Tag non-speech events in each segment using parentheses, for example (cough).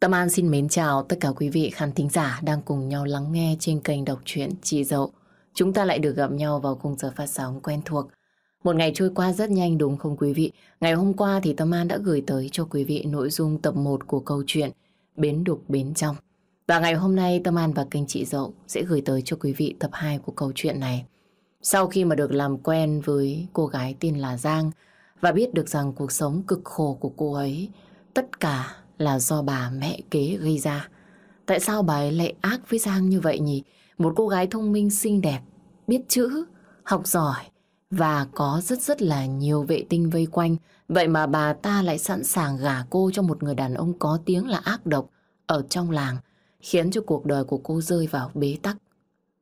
Tâm An xin mến chào tất cả quý vị khán thính giả đang cùng nhau lắng nghe trên kênh đọc truyện Chị Dậu. Chúng ta lại được gặp nhau vào cùng giờ phát sóng quen thuộc. Một ngày trôi qua rất nhanh đúng không quý vị? Ngày hôm qua thì Tâm An đã gửi tới cho quý vị nội dung tập 1 của câu chuyện Bến Đục Bến Trong. Và ngày hôm nay Tâm An và kênh Chị Dậu sẽ gửi tới cho quý vị tập 2 của câu chuyện này. Sau khi mà được làm quen với cô gái tên là Giang và biết được rằng cuộc sống cực khổ của cô ấy, tất cả là do bà mẹ kế gây ra. Tại sao bà ấy lại ác với Giang như vậy nhỉ? Một cô gái thông minh xinh đẹp, biết chữ, học giỏi và có rất rất là nhiều vệ tinh vây quanh. Vậy mà bà ta lại sẵn sàng gả cô cho một người đàn ông có tiếng là ác độc ở trong làng, khiến cho cuộc đời của cô rơi vào bế tắc.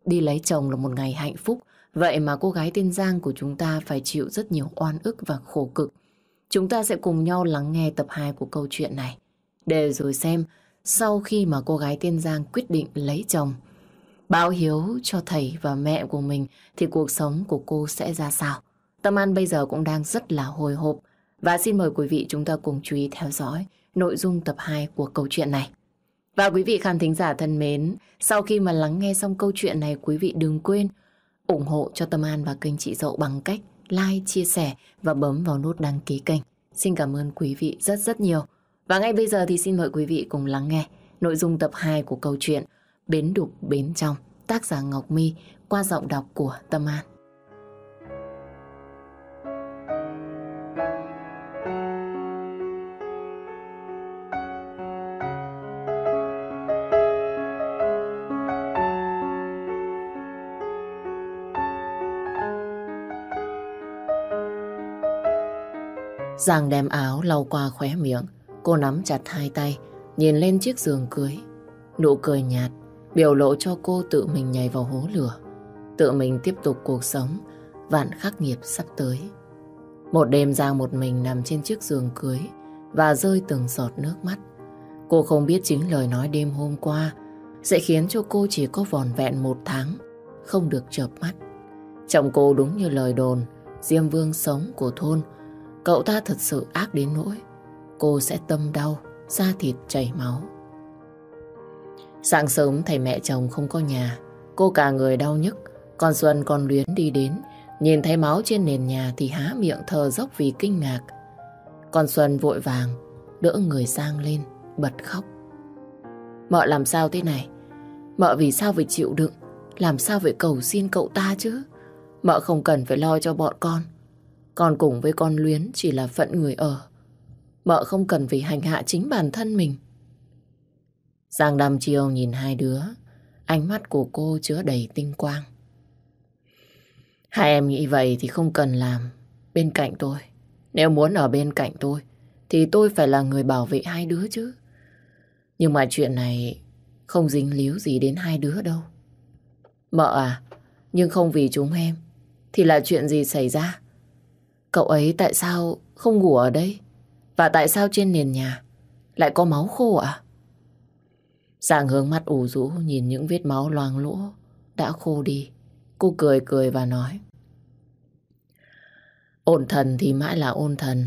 Đi lấy chồng là một ngày hạnh phúc, vậy mà cô gái tên Giang của chúng ta phải chịu rất nhiều oan ức và khổ cực. Chúng ta sẽ cùng nhau lắng nghe tập 2 của câu chuyện này để rồi xem sau khi mà cô gái tiên Giang quyết định lấy chồng, báo hiếu cho thầy và mẹ của mình thì cuộc sống của cô sẽ ra sao. Tâm An bây giờ cũng đang rất là hồi hộp và xin mời quý vị chúng ta cùng chú ý theo dõi nội dung tập 2 của câu chuyện này. Và quý vị khán thính giả thân mến, sau khi mà lắng nghe xong câu chuyện này, quý vị đừng quên ủng hộ cho Tâm An và kênh chị Dậu bằng cách like, chia sẻ và bấm vào nút đăng ký kênh. Xin cảm ơn quý vị rất rất nhiều. Và ngay bây giờ thì xin mời quý vị cùng lắng nghe nội dung tập 2 của câu chuyện Bến Đục Bến Trong, tác giả Ngọc My qua giọng đọc của Tâm An. Giang đem áo lau qua khóe miệng Cô nắm chặt hai tay, nhìn lên chiếc giường cưới. Nụ cười nhạt, biểu lộ cho cô tự mình nhảy vào hố lửa. Tự mình tiếp tục cuộc sống, vạn khắc nghiệt sắp tới. Một đêm Giang một mình nằm trên chiếc giường cưới và rơi từng giọt nước mắt. Cô không biết chính lời nói đêm hôm qua sẽ khiến cho cô chỉ có vòn vẹn một tháng, không được chợp mắt. Chồng cô đúng như lời đồn, Diêm Vương sống của thôn, cậu ta thật sự ác đến nỗi cô sẽ tâm đau, da thịt chảy máu. Sáng sớm thầy mẹ chồng không có nhà, cô cả người đau nhức, còn Xuân còn luyến đi đến, nhìn thấy máu trên nền nhà thì há miệng thở dốc vì kinh ngạc. Còn Xuân vội vàng, đỡ người sang lên, bật khóc. Mợ làm sao thế này? Mợ vì sao phải chịu đựng? Làm sao phải cầu xin cậu ta chứ? Mợ không cần phải lo cho bọn con. con cùng với con luyến chỉ là phận người ở. Mợ không cần phải hành hạ chính bản thân mình. Giang đăm chiều nhìn hai đứa. Ánh mắt của cô chứa đầy tinh quang. Hai em nghĩ vậy thì không cần làm bên cạnh tôi. Nếu muốn ở bên cạnh tôi, thì tôi phải là người bảo vệ hai đứa chứ. Nhưng mà chuyện này không dính líu gì đến hai đứa đâu. Mợ à, nhưng không vì chúng em, thì là chuyện gì xảy ra? Cậu ấy tại sao không ngủ ở đây? Và tại sao trên nền nhà lại có máu khô ạ? À? Giang hướng mắt ủ rũ nhìn những vết máu loang lỗ đã khô đi. Cô cười cười và nói. Ôn thần thì mãi là ôn thần.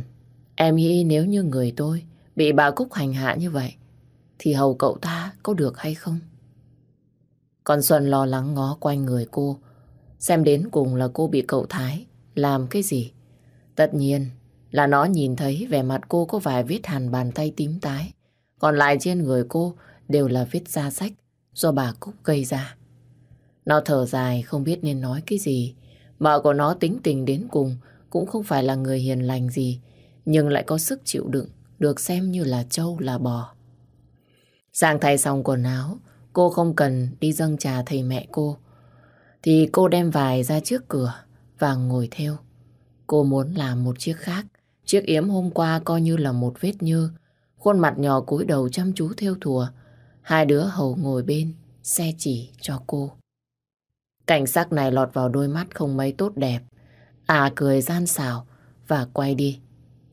Em nghĩ nếu như người tôi bị bà Cúc hành hạ như vậy, thì hầu cậu ta có được hay không? Còn Xuân lo lắng ngó quanh người cô, xem đến cùng là cô bị cậu Thái làm cái gì. Tất nhiên là nó nhìn thấy vẻ mặt cô có vài vết hàn bàn tay tím tái. Còn lại trên người cô đều là vết da sách do bà Cúc gây ra. Nó thở dài không biết nên nói cái gì. Mợ của nó tính tình đến cùng cũng không phải là người hiền lành gì, nhưng lại có sức chịu đựng, được xem như là trâu là bò. Giang thay xong quần áo, cô không cần đi dâng trà thầy mẹ cô. Thì cô đem vài ra trước cửa và ngồi theo. Cô muốn làm một chiếc khác, Chiếc yếm hôm qua coi như là một vết nhơ. Khuôn mặt nhỏ cúi đầu chăm chú theo thùa. Hai đứa hầu ngồi bên, xe chỉ cho cô. Cảnh sắc này lọt vào đôi mắt không mấy tốt đẹp. À cười gian xảo và quay đi.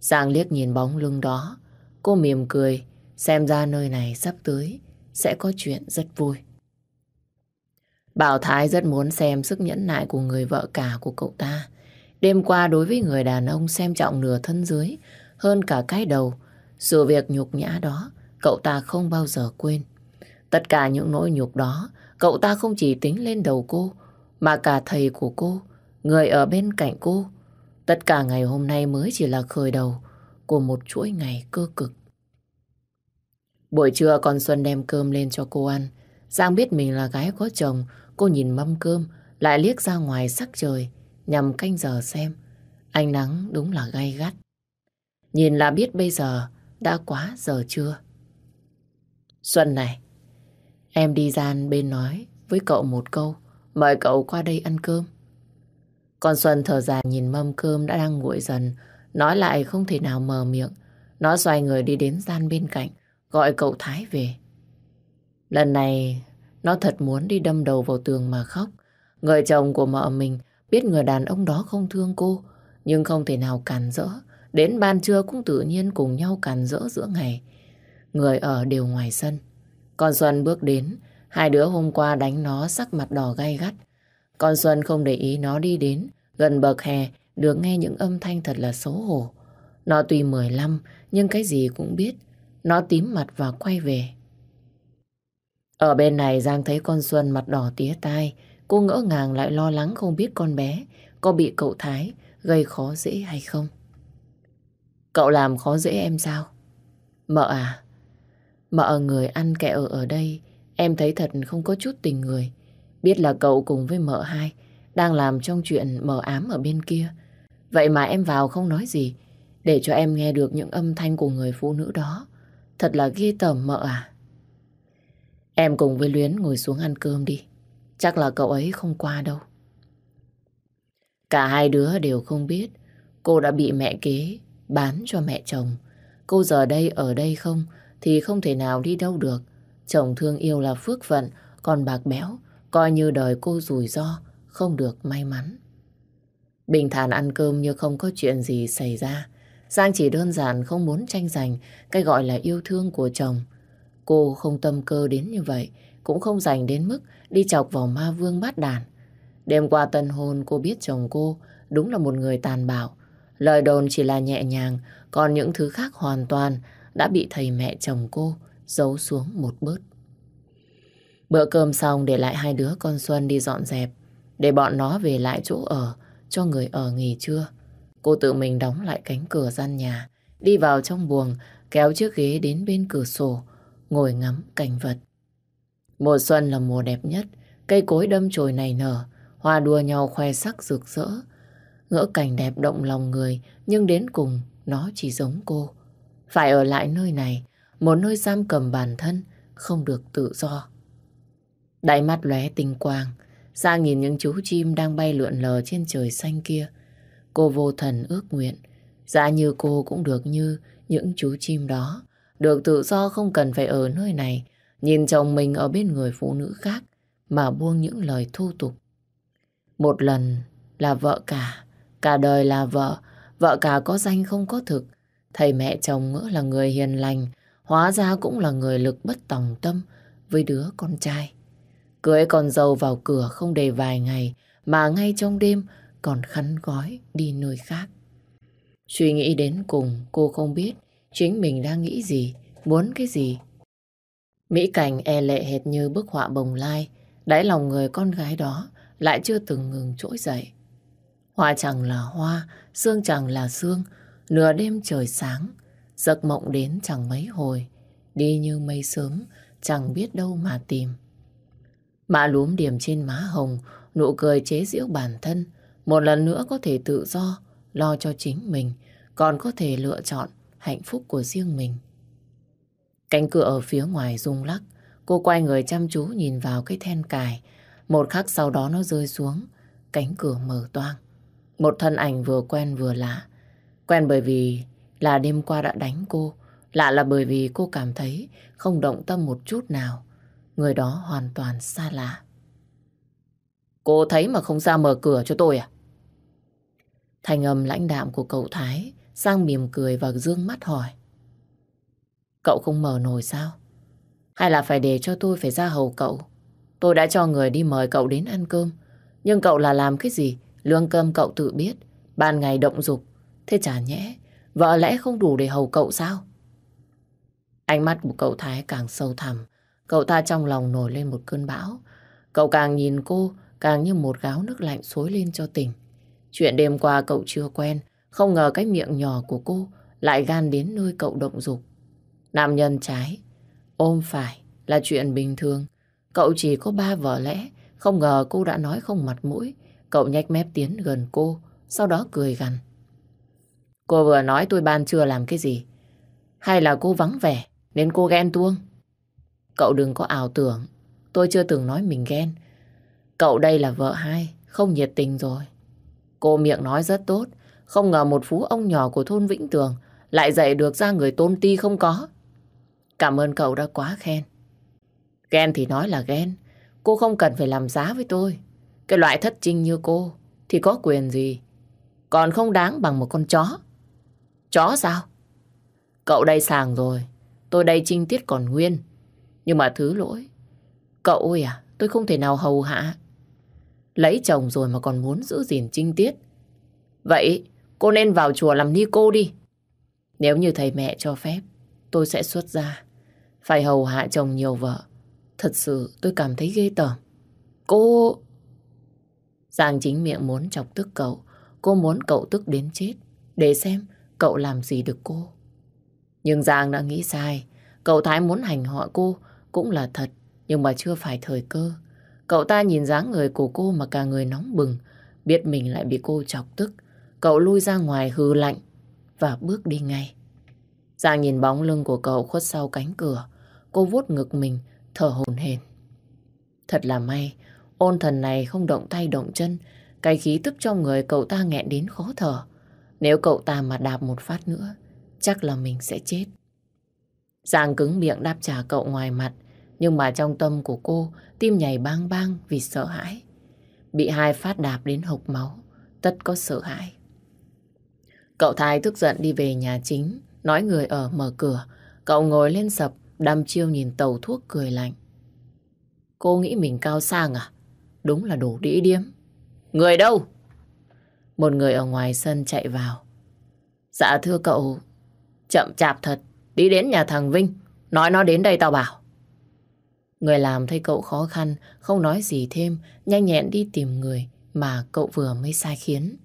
Giang liếc nhìn bóng lưng đó. Cô mỉm cười, xem ra nơi này sắp tới sẽ có chuyện rất vui. Bảo Thái rất muốn xem sức nhẫn nại của người vợ cả của cậu ta. Đêm qua đối với người đàn ông xem trọng nửa thân dưới hơn cả cái đầu. Sự việc nhục nhã đó, cậu ta không bao giờ quên. Tất cả những nỗi nhục đó, cậu ta không chỉ tính lên đầu cô, mà cả thầy của cô, người ở bên cạnh cô. Tất cả ngày hôm nay mới chỉ là khởi đầu của một chuỗi ngày cơ cực. Buổi trưa con Xuân đem cơm lên cho cô ăn. Giang biết mình là gái có chồng, cô nhìn mâm cơm, lại liếc ra ngoài sắc trời, nhằm canh giờ xem. Ánh nắng đúng là gay gắt. Nhìn là biết bây giờ đã quá giờ trưa. Xuân này, em đi gian bên nói với cậu một câu, mời cậu qua đây ăn cơm. Con Xuân thở dài nhìn mâm cơm đã đang nguội dần, nói lại không thể nào mờ miệng. Nó xoay người đi đến gian bên cạnh, gọi cậu Thái về. Lần này, nó thật muốn đi đâm đầu vào tường mà khóc. Người chồng của mợ mình biết người đàn ông đó không thương cô, nhưng không thể nào cản rỡ. Đến ban trưa cũng tự nhiên cùng nhau cản rỡ giữa ngày. Người ở đều ngoài sân. Con Xuân bước đến, hai đứa hôm qua đánh nó sắc mặt đỏ gay gắt. Con Xuân không để ý nó đi đến, gần bậc hè, được nghe những âm thanh thật là xấu hổ. Nó tuy 15, nhưng cái gì cũng biết. Nó tím mặt và quay về. Ở bên này Giang thấy con Xuân mặt đỏ tía tai. Cô ngỡ ngàng lại lo lắng không biết con bé có bị cậu Thái gây khó dễ hay không. Cậu làm khó dễ em sao? Mợ à? Mợ người ăn kẻ ở ở đây, em thấy thật không có chút tình người. Biết là cậu cùng với mợ hai đang làm trong chuyện mờ ám ở bên kia. Vậy mà em vào không nói gì, để cho em nghe được những âm thanh của người phụ nữ đó. Thật là ghê tởm mợ à. Em cùng với Luyến ngồi xuống ăn cơm đi. Chắc là cậu ấy không qua đâu. Cả hai đứa đều không biết cô đã bị mẹ kế bán cho mẹ chồng. Cô giờ đây ở đây không thì không thể nào đi đâu được. Chồng thương yêu là phước phận, còn bạc béo coi như đời cô rủi ro, không được may mắn. Bình thản ăn cơm như không có chuyện gì xảy ra. Giang chỉ đơn giản không muốn tranh giành cái gọi là yêu thương của chồng. Cô không tâm cơ đến như vậy, cũng không dành đến mức đi chọc vào ma vương bát đàn. Đêm qua tân hôn cô biết chồng cô đúng là một người tàn bạo. Lời đồn chỉ là nhẹ nhàng, còn những thứ khác hoàn toàn đã bị thầy mẹ chồng cô giấu xuống một bớt. Bữa cơm xong để lại hai đứa con Xuân đi dọn dẹp, để bọn nó về lại chỗ ở, cho người ở nghỉ trưa. Cô tự mình đóng lại cánh cửa gian nhà, đi vào trong buồng, kéo chiếc ghế đến bên cửa sổ, ngồi ngắm cảnh vật. Mùa xuân là mùa đẹp nhất, cây cối đâm chồi này nở, hoa đua nhau khoe sắc rực rỡ. Ngỡ cảnh đẹp động lòng người, nhưng đến cùng nó chỉ giống cô. Phải ở lại nơi này, một nơi giam cầm bản thân, không được tự do. Đáy mắt lóe tinh quang, xa nhìn những chú chim đang bay lượn lờ trên trời xanh kia. Cô vô thần ước nguyện, dạ như cô cũng được như những chú chim đó, được tự do không cần phải ở nơi này, nhìn chồng mình ở bên người phụ nữ khác mà buông những lời thu tục. Một lần là vợ cả, cả đời là vợ, vợ cả có danh không có thực. Thầy mẹ chồng ngỡ là người hiền lành, hóa ra cũng là người lực bất tòng tâm với đứa con trai. Cưới con dâu vào cửa không đầy vài ngày mà ngay trong đêm còn khắn gói đi nơi khác. Suy nghĩ đến cùng cô không biết chính mình đang nghĩ gì, muốn cái gì. Mỹ cảnh e lệ hệt như bức họa bồng lai, đáy lòng người con gái đó lại chưa từng ngừng trỗi dậy. Hoa chẳng là hoa, xương chẳng là xương, nửa đêm trời sáng, giấc mộng đến chẳng mấy hồi, đi như mây sớm, chẳng biết đâu mà tìm. Mã lúm điểm trên má hồng, nụ cười chế giễu bản thân, một lần nữa có thể tự do, lo cho chính mình, còn có thể lựa chọn hạnh phúc của riêng mình. Cánh cửa ở phía ngoài rung lắc, cô quay người chăm chú nhìn vào cái then cài. Một khắc sau đó nó rơi xuống, cánh cửa mở toang. Một thân ảnh vừa quen vừa lạ. Quen bởi vì là đêm qua đã đánh cô, lạ là bởi vì cô cảm thấy không động tâm một chút nào. Người đó hoàn toàn xa lạ. Cô thấy mà không ra mở cửa cho tôi à? Thành âm lãnh đạm của cậu Thái sang mỉm cười và dương mắt hỏi. Cậu không mở nổi sao? Hay là phải để cho tôi phải ra hầu cậu? Tôi đã cho người đi mời cậu đến ăn cơm. Nhưng cậu là làm cái gì? Lương cơm cậu tự biết. Ban ngày động dục. Thế chả nhẽ, vợ lẽ không đủ để hầu cậu sao? Ánh mắt của cậu Thái càng sâu thẳm. Cậu ta trong lòng nổi lên một cơn bão. Cậu càng nhìn cô, càng như một gáo nước lạnh xối lên cho tỉnh. Chuyện đêm qua cậu chưa quen, không ngờ cái miệng nhỏ của cô lại gan đến nơi cậu động dục. Nam nhân trái, ôm phải là chuyện bình thường. Cậu chỉ có ba vợ lẽ, không ngờ cô đã nói không mặt mũi. Cậu nhách mép tiến gần cô, sau đó cười gằn. Cô vừa nói tôi ban chưa làm cái gì? Hay là cô vắng vẻ nên cô ghen tuông? Cậu đừng có ảo tưởng, tôi chưa từng nói mình ghen. Cậu đây là vợ hai, không nhiệt tình rồi. Cô miệng nói rất tốt, không ngờ một phú ông nhỏ của thôn Vĩnh Tường lại dạy được ra người tôn ti không có. Cảm ơn cậu đã quá khen. Ghen thì nói là ghen, cô không cần phải làm giá với tôi. Cái loại thất trinh như cô thì có quyền gì? Còn không đáng bằng một con chó. Chó sao? Cậu đây sàng rồi, tôi đây trinh tiết còn nguyên. Nhưng mà thứ lỗi, cậu ơi à, tôi không thể nào hầu hạ. Lấy chồng rồi mà còn muốn giữ gìn trinh tiết. Vậy cô nên vào chùa làm ni cô đi. Nếu như thầy mẹ cho phép, tôi sẽ xuất ra. Phải hầu hạ chồng nhiều vợ. Thật sự tôi cảm thấy ghê tởm. Cô... Giang chính miệng muốn chọc tức cậu. Cô muốn cậu tức đến chết. Để xem cậu làm gì được cô. Nhưng Giang đã nghĩ sai. Cậu Thái muốn hành họ cô cũng là thật. Nhưng mà chưa phải thời cơ. Cậu ta nhìn dáng người của cô mà cả người nóng bừng. Biết mình lại bị cô chọc tức. Cậu lui ra ngoài hư lạnh và bước đi ngay. Giang nhìn bóng lưng của cậu khuất sau cánh cửa. Cô vuốt ngực mình, thở hổn hển. Thật là may, ôn thần này không động tay động chân. Cái khí tức trong người cậu ta nghẹn đến khó thở. Nếu cậu ta mà đạp một phát nữa, chắc là mình sẽ chết. Giang cứng miệng đáp trả cậu ngoài mặt, nhưng mà trong tâm của cô, tim nhảy bang bang vì sợ hãi. Bị hai phát đạp đến hộc máu, tất có sợ hãi. Cậu Thái tức giận đi về nhà chính, nói người ở mở cửa. Cậu ngồi lên sập, đăm chiêu nhìn tàu thuốc cười lạnh. Cô nghĩ mình cao sang à? Đúng là đủ đĩ điếm. Người đâu? Một người ở ngoài sân chạy vào. Dạ thưa cậu, chậm chạp thật, đi đến nhà thằng Vinh, nói nó đến đây tao bảo. Người làm thấy cậu khó khăn, không nói gì thêm, nhanh nhẹn đi tìm người mà cậu vừa mới sai khiến.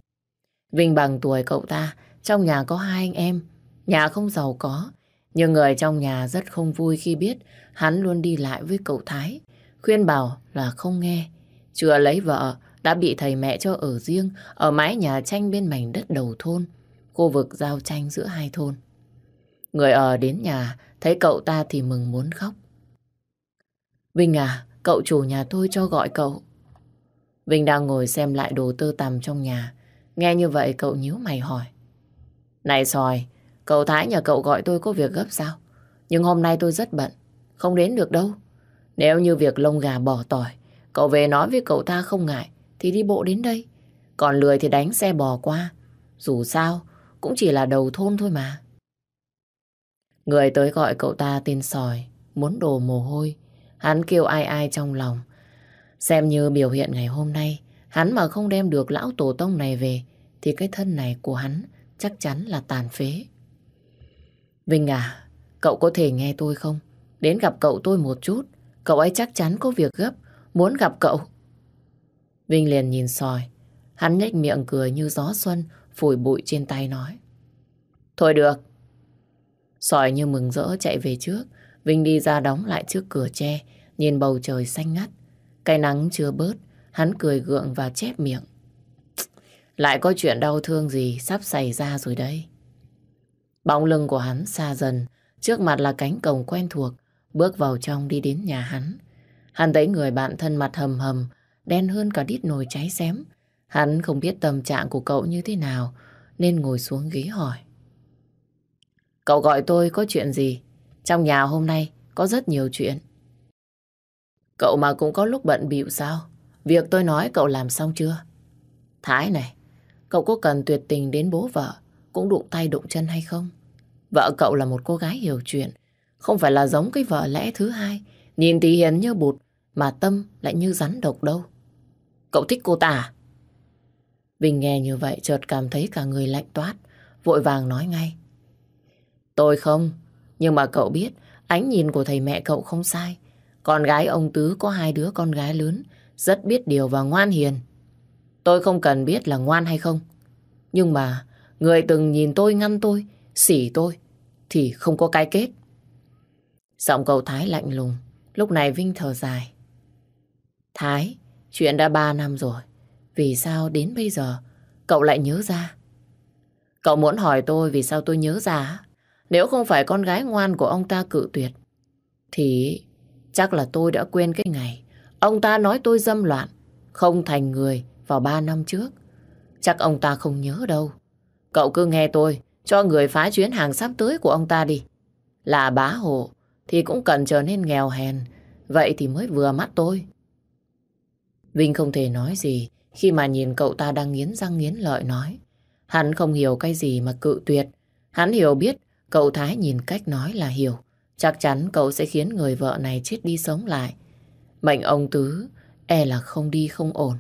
Vinh bằng tuổi cậu ta, trong nhà có hai anh em, nhà không giàu có, nhưng người trong nhà rất không vui khi biết hắn luôn đi lại với cậu Thái, khuyên bảo là không nghe. Chưa lấy vợ, đã bị thầy mẹ cho ở riêng, ở mái nhà tranh bên mảnh đất đầu thôn, khu vực giao tranh giữa hai thôn. Người ở đến nhà, thấy cậu ta thì mừng muốn khóc. Vinh à, cậu chủ nhà tôi cho gọi cậu. Vinh đang ngồi xem lại đồ tơ tằm trong nhà. Nghe như vậy cậu nhíu mày hỏi. Này sòi, cậu Thái nhờ cậu gọi tôi có việc gấp sao? Nhưng hôm nay tôi rất bận, không đến được đâu. Nếu như việc lông gà bỏ tỏi, cậu về nói với cậu ta không ngại, thì đi bộ đến đây. Còn lười thì đánh xe bò qua. Dù sao, cũng chỉ là đầu thôn thôi mà. Người tới gọi cậu ta tên sòi, muốn đổ mồ hôi. Hắn kêu ai ai trong lòng. Xem như biểu hiện ngày hôm nay, hắn mà không đem được lão tổ tông này về, thì cái thân này của hắn chắc chắn là tàn phế. Vinh à, cậu có thể nghe tôi không? Đến gặp cậu tôi một chút. Cậu ấy chắc chắn có việc gấp, muốn gặp cậu. Vinh liền nhìn sòi, Hắn nhếch miệng cười như gió xuân, phủi bụi trên tay nói. Thôi được. Sòi như mừng rỡ chạy về trước. Vinh đi ra đóng lại trước cửa tre, nhìn bầu trời xanh ngắt. Cái nắng chưa bớt, hắn cười gượng và chép miệng. Lại có chuyện đau thương gì sắp xảy ra rồi đây. Bóng lưng của hắn xa dần, trước mặt là cánh cổng quen thuộc, bước vào trong đi đến nhà hắn. Hắn thấy người bạn thân mặt hầm hầm, đen hơn cả đít nồi cháy xém. Hắn không biết tâm trạng của cậu như thế nào, nên ngồi xuống ghế hỏi. Cậu gọi tôi có chuyện gì? Trong nhà hôm nay có rất nhiều chuyện. Cậu mà cũng có lúc bận bịu sao? Việc tôi nói cậu làm xong chưa? Thái này, cậu có cần tuyệt tình đến bố vợ cũng đụng tay đụng chân hay không? Vợ cậu là một cô gái hiểu chuyện, không phải là giống cái vợ lẽ thứ hai, nhìn thì hiền như bụt, mà tâm lại như rắn độc đâu. Cậu thích cô ta à? Bình nghe như vậy chợt cảm thấy cả người lạnh toát, vội vàng nói ngay. Tôi không, nhưng mà cậu biết ánh nhìn của thầy mẹ cậu không sai. Con gái ông Tứ có hai đứa con gái lớn, rất biết điều và ngoan hiền. Tôi không cần biết là ngoan hay không. Nhưng mà người từng nhìn tôi ngăn tôi, xỉ tôi, thì không có cái kết. Giọng cậu Thái lạnh lùng, lúc này Vinh thở dài. Thái, chuyện đã ba năm rồi, vì sao đến bây giờ cậu lại nhớ ra? Cậu muốn hỏi tôi vì sao tôi nhớ ra? Nếu không phải con gái ngoan của ông ta cự tuyệt, thì chắc là tôi đã quên cái ngày ông ta nói tôi dâm loạn, không thành người vào ba năm trước. Chắc ông ta không nhớ đâu. Cậu cứ nghe tôi, cho người phá chuyến hàng sắp tới của ông ta đi. Là bá hộ, thì cũng cần trở nên nghèo hèn, vậy thì mới vừa mắt tôi. Vinh không thể nói gì khi mà nhìn cậu ta đang nghiến răng nghiến lợi nói. Hắn không hiểu cái gì mà cự tuyệt. Hắn hiểu biết cậu Thái nhìn cách nói là hiểu. Chắc chắn cậu sẽ khiến người vợ này chết đi sống lại. Mệnh ông Tứ e là không đi không ổn.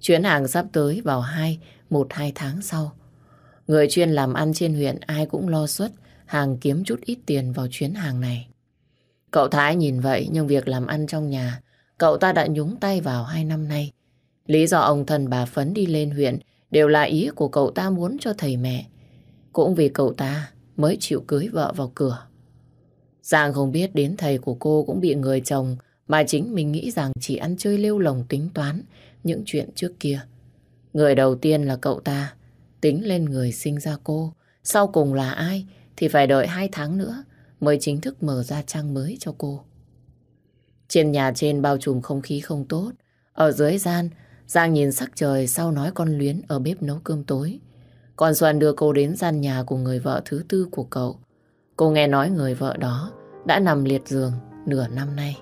Chuyến hàng sắp tới vào hai, một hai tháng sau. Người chuyên làm ăn trên huyện ai cũng lo suất, hàng kiếm chút ít tiền vào chuyến hàng này. Cậu Thái nhìn vậy nhưng việc làm ăn trong nhà cậu ta đã nhúng tay vào hai năm nay. Lý do ông thần bà Phấn đi lên huyện đều là ý của cậu ta muốn cho thầy mẹ. Cũng vì cậu ta mới chịu cưới vợ vào cửa. Giang không biết đến thầy của cô cũng bị người chồng mà chính mình nghĩ rằng chỉ ăn chơi lêu lồng tính toán những chuyện trước kia. Người đầu tiên là cậu ta, tính lên người sinh ra cô. Sau cùng là ai thì phải đợi hai tháng nữa mới chính thức mở ra trang mới cho cô. Trên nhà trên bao trùm không khí không tốt. Ở dưới gian, Giang nhìn sắc trời sau nói con Luyến ở bếp nấu cơm tối. Còn Xuân đưa cô đến gian nhà của người vợ thứ tư của cậu. Cô nghe nói người vợ đó đã nằm liệt giường nửa năm nay.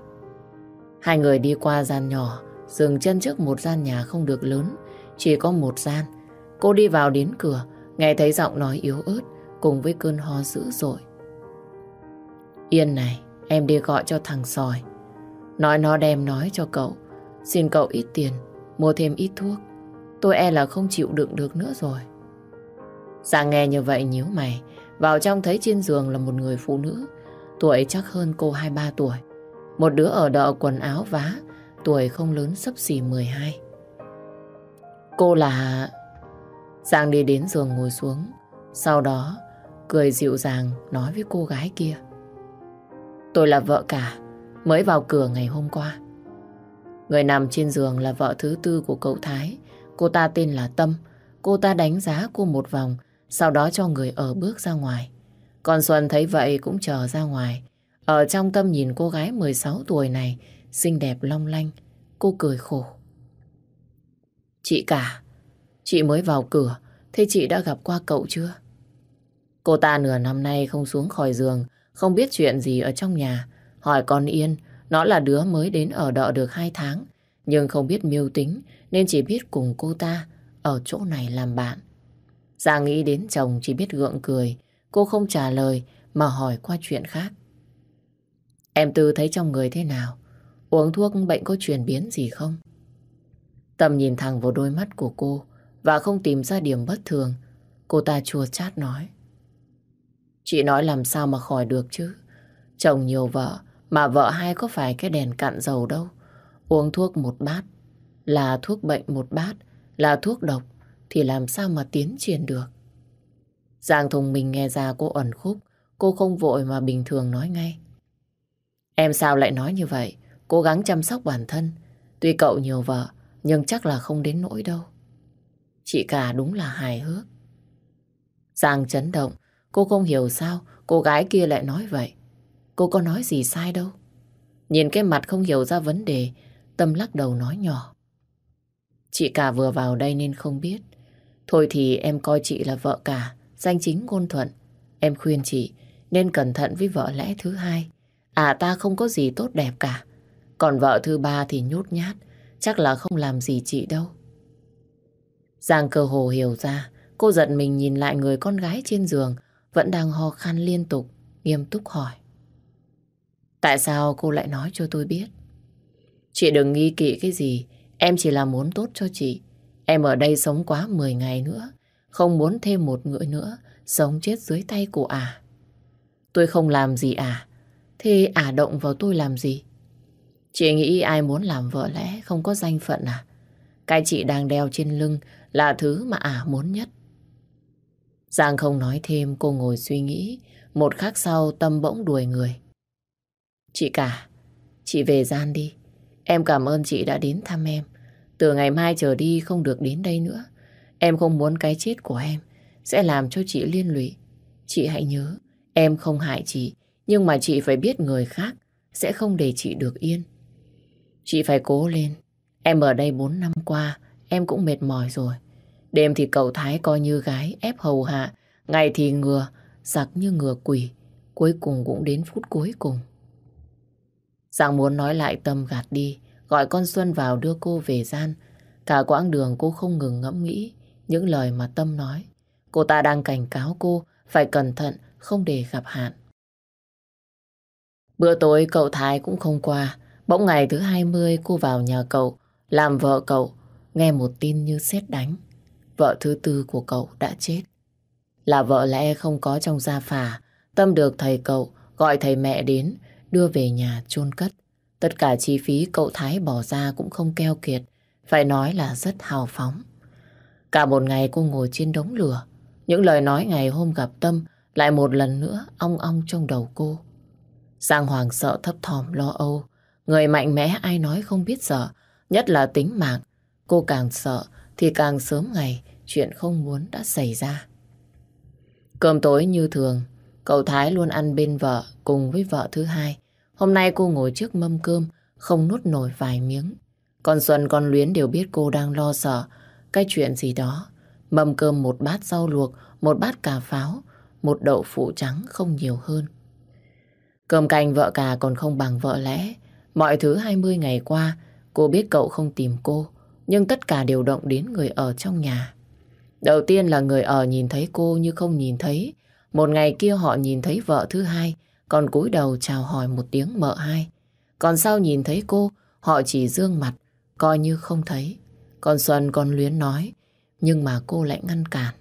Hai người đi qua gian nhỏ, dừng chân trước một gian nhà không được lớn, chỉ có một gian. Cô đi vào đến cửa, nghe thấy giọng nói yếu ớt cùng với cơn ho dữ dội. Yên này, em đi gọi cho thằng sòi. Nói nó đem nói cho cậu, xin cậu ít tiền, mua thêm ít thuốc. Tôi e là không chịu đựng được nữa rồi. Giang nghe như vậy nhíu mày, vào trong thấy trên giường là một người phụ nữ, tuổi chắc hơn cô 2-3 tuổi. Một đứa ở đợ quần áo vá, tuổi không lớn sấp xỉ 12. Cô là... Giang đi đến giường ngồi xuống, sau đó cười dịu dàng nói với cô gái kia. Tôi là vợ cả, mới vào cửa ngày hôm qua. Người nằm trên giường là vợ thứ tư của cậu Thái. Cô ta tên là Tâm. Cô ta đánh giá cô một vòng, sau đó cho người ở bước ra ngoài. Còn Xuân thấy vậy cũng chờ ra ngoài. Ở trong tâm nhìn cô gái 16 tuổi này, xinh đẹp long lanh. Cô cười khổ. Chị cả, chị mới vào cửa, thế chị đã gặp qua cậu chưa? Cô ta nửa năm nay không xuống khỏi giường, không biết chuyện gì ở trong nhà. Hỏi con Yên, nó là đứa mới đến ở đợ được hai tháng, nhưng không biết miêu tính nên chỉ biết cùng cô ta ở chỗ này làm bạn. Già nghĩ đến chồng chỉ biết gượng cười, cô không trả lời mà hỏi qua chuyện khác. Em Tư thấy trong người thế nào? Uống thuốc bệnh có chuyển biến gì không? tầm nhìn thẳng vào đôi mắt của cô và không tìm ra điểm bất thường. Cô ta chua chát nói. Chị nói làm sao mà khỏi được chứ? Chồng nhiều vợ mà vợ hai có phải cái đèn cạn dầu đâu. Uống thuốc một bát là thuốc bệnh một bát là thuốc độc thì làm sao mà tiến triển được. Giang Thùng mình nghe ra cô ẩn khúc, cô không vội mà bình thường nói ngay. Em sao lại nói như vậy? Cố gắng chăm sóc bản thân. Tuy cậu nhiều vợ, nhưng chắc là không đến nỗi đâu. Chị cả đúng là hài hước. Giang chấn động, cô không hiểu sao cô gái kia lại nói vậy. Cô có nói gì sai đâu. Nhìn cái mặt không hiểu ra vấn đề, Tâm lắc đầu nói nhỏ. Chị cả vừa vào đây nên không biết. Thôi thì em coi chị là vợ cả, danh chính ngôn thuận. Em khuyên chị nên cẩn thận với vợ lẽ thứ hai. À ta không có gì tốt đẹp cả. Còn vợ thứ ba thì nhút nhát, chắc là không làm gì chị đâu. Giang cơ hồ hiểu ra, cô giận mình nhìn lại người con gái trên giường, vẫn đang ho khan liên tục, nghiêm túc hỏi. Tại sao cô lại nói cho tôi biết? Chị đừng nghi kỵ cái gì, em chỉ là muốn tốt cho chị. Em ở đây sống quá 10 ngày nữa, không muốn thêm một người nữa sống chết dưới tay của à. Tôi không làm gì à, Thế ả động vào tôi làm gì? Chị nghĩ ai muốn làm vợ lẽ không có danh phận à? Cái chị đang đeo trên lưng là thứ mà ả muốn nhất. Giang không nói thêm, cô ngồi suy nghĩ. Một khắc sau tâm bỗng đuổi người. Chị cả, chị về gian đi. Em cảm ơn chị đã đến thăm em. Từ ngày mai trở đi không được đến đây nữa. Em không muốn cái chết của em sẽ làm cho chị liên lụy. Chị hãy nhớ, em không hại chị, nhưng mà chị phải biết người khác sẽ không để chị được yên. Chị phải cố lên. Em ở đây 4 năm qua, em cũng mệt mỏi rồi. Đêm thì cậu Thái coi như gái ép hầu hạ, ngày thì ngừa, giặc như ngừa quỷ. Cuối cùng cũng đến phút cuối cùng. Giang muốn nói lại tâm gạt đi, gọi con Xuân vào đưa cô về gian. Cả quãng đường cô không ngừng ngẫm nghĩ những lời mà Tâm nói. Cô ta đang cảnh cáo cô phải cẩn thận không để gặp hạn. Bữa tối cậu Thái cũng không qua. Bỗng ngày thứ 20 cô vào nhà cậu, làm vợ cậu, nghe một tin như xét đánh. Vợ thứ tư của cậu đã chết. Là vợ lẽ không có trong gia phả, Tâm được thầy cậu gọi thầy mẹ đến, đưa về nhà chôn cất. Tất cả chi phí cậu Thái bỏ ra cũng không keo kiệt, phải nói là rất hào phóng. Cả một ngày cô ngồi trên đống lửa, những lời nói ngày hôm gặp Tâm lại một lần nữa ong ong trong đầu cô. Giang Hoàng sợ thấp thỏm lo âu, người mạnh mẽ ai nói không biết sợ, nhất là tính mạng. Cô càng sợ thì càng sớm ngày chuyện không muốn đã xảy ra. Cơm tối như thường, cậu Thái luôn ăn bên vợ cùng với vợ thứ hai. Hôm nay cô ngồi trước mâm cơm, không nuốt nổi vài miếng. Còn Xuân con Luyến đều biết cô đang lo sợ cái chuyện gì đó. Mâm cơm một bát rau luộc, một bát cà pháo, một đậu phụ trắng không nhiều hơn. Cơm canh vợ cả còn không bằng vợ lẽ. Mọi thứ 20 ngày qua, cô biết cậu không tìm cô, nhưng tất cả đều động đến người ở trong nhà. Đầu tiên là người ở nhìn thấy cô như không nhìn thấy. Một ngày kia họ nhìn thấy vợ thứ hai, còn cúi đầu chào hỏi một tiếng mợ hai. Còn sau nhìn thấy cô, họ chỉ dương mặt, coi như không thấy. còn Xuân còn luyến nói, nhưng mà cô lại ngăn cản.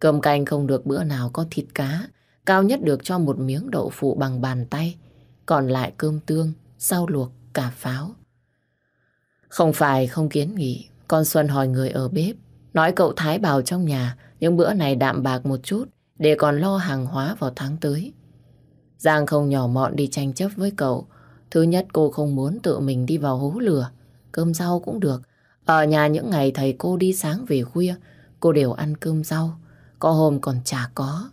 Cơm canh không được bữa nào có thịt cá, cao nhất được cho một miếng đậu phụ bằng bàn tay, còn lại cơm tương, rau luộc, cà pháo. Không phải không kiến nghị, con Xuân hỏi người ở bếp, nói cậu Thái bảo trong nhà những bữa này đạm bạc một chút để còn lo hàng hóa vào tháng tới. Giang không nhỏ mọn đi tranh chấp với cậu. Thứ nhất cô không muốn tự mình đi vào hố lửa. Cơm rau cũng được. Ở nhà những ngày thầy cô đi sáng về khuya, cô đều ăn cơm rau. Có hôm còn chả có.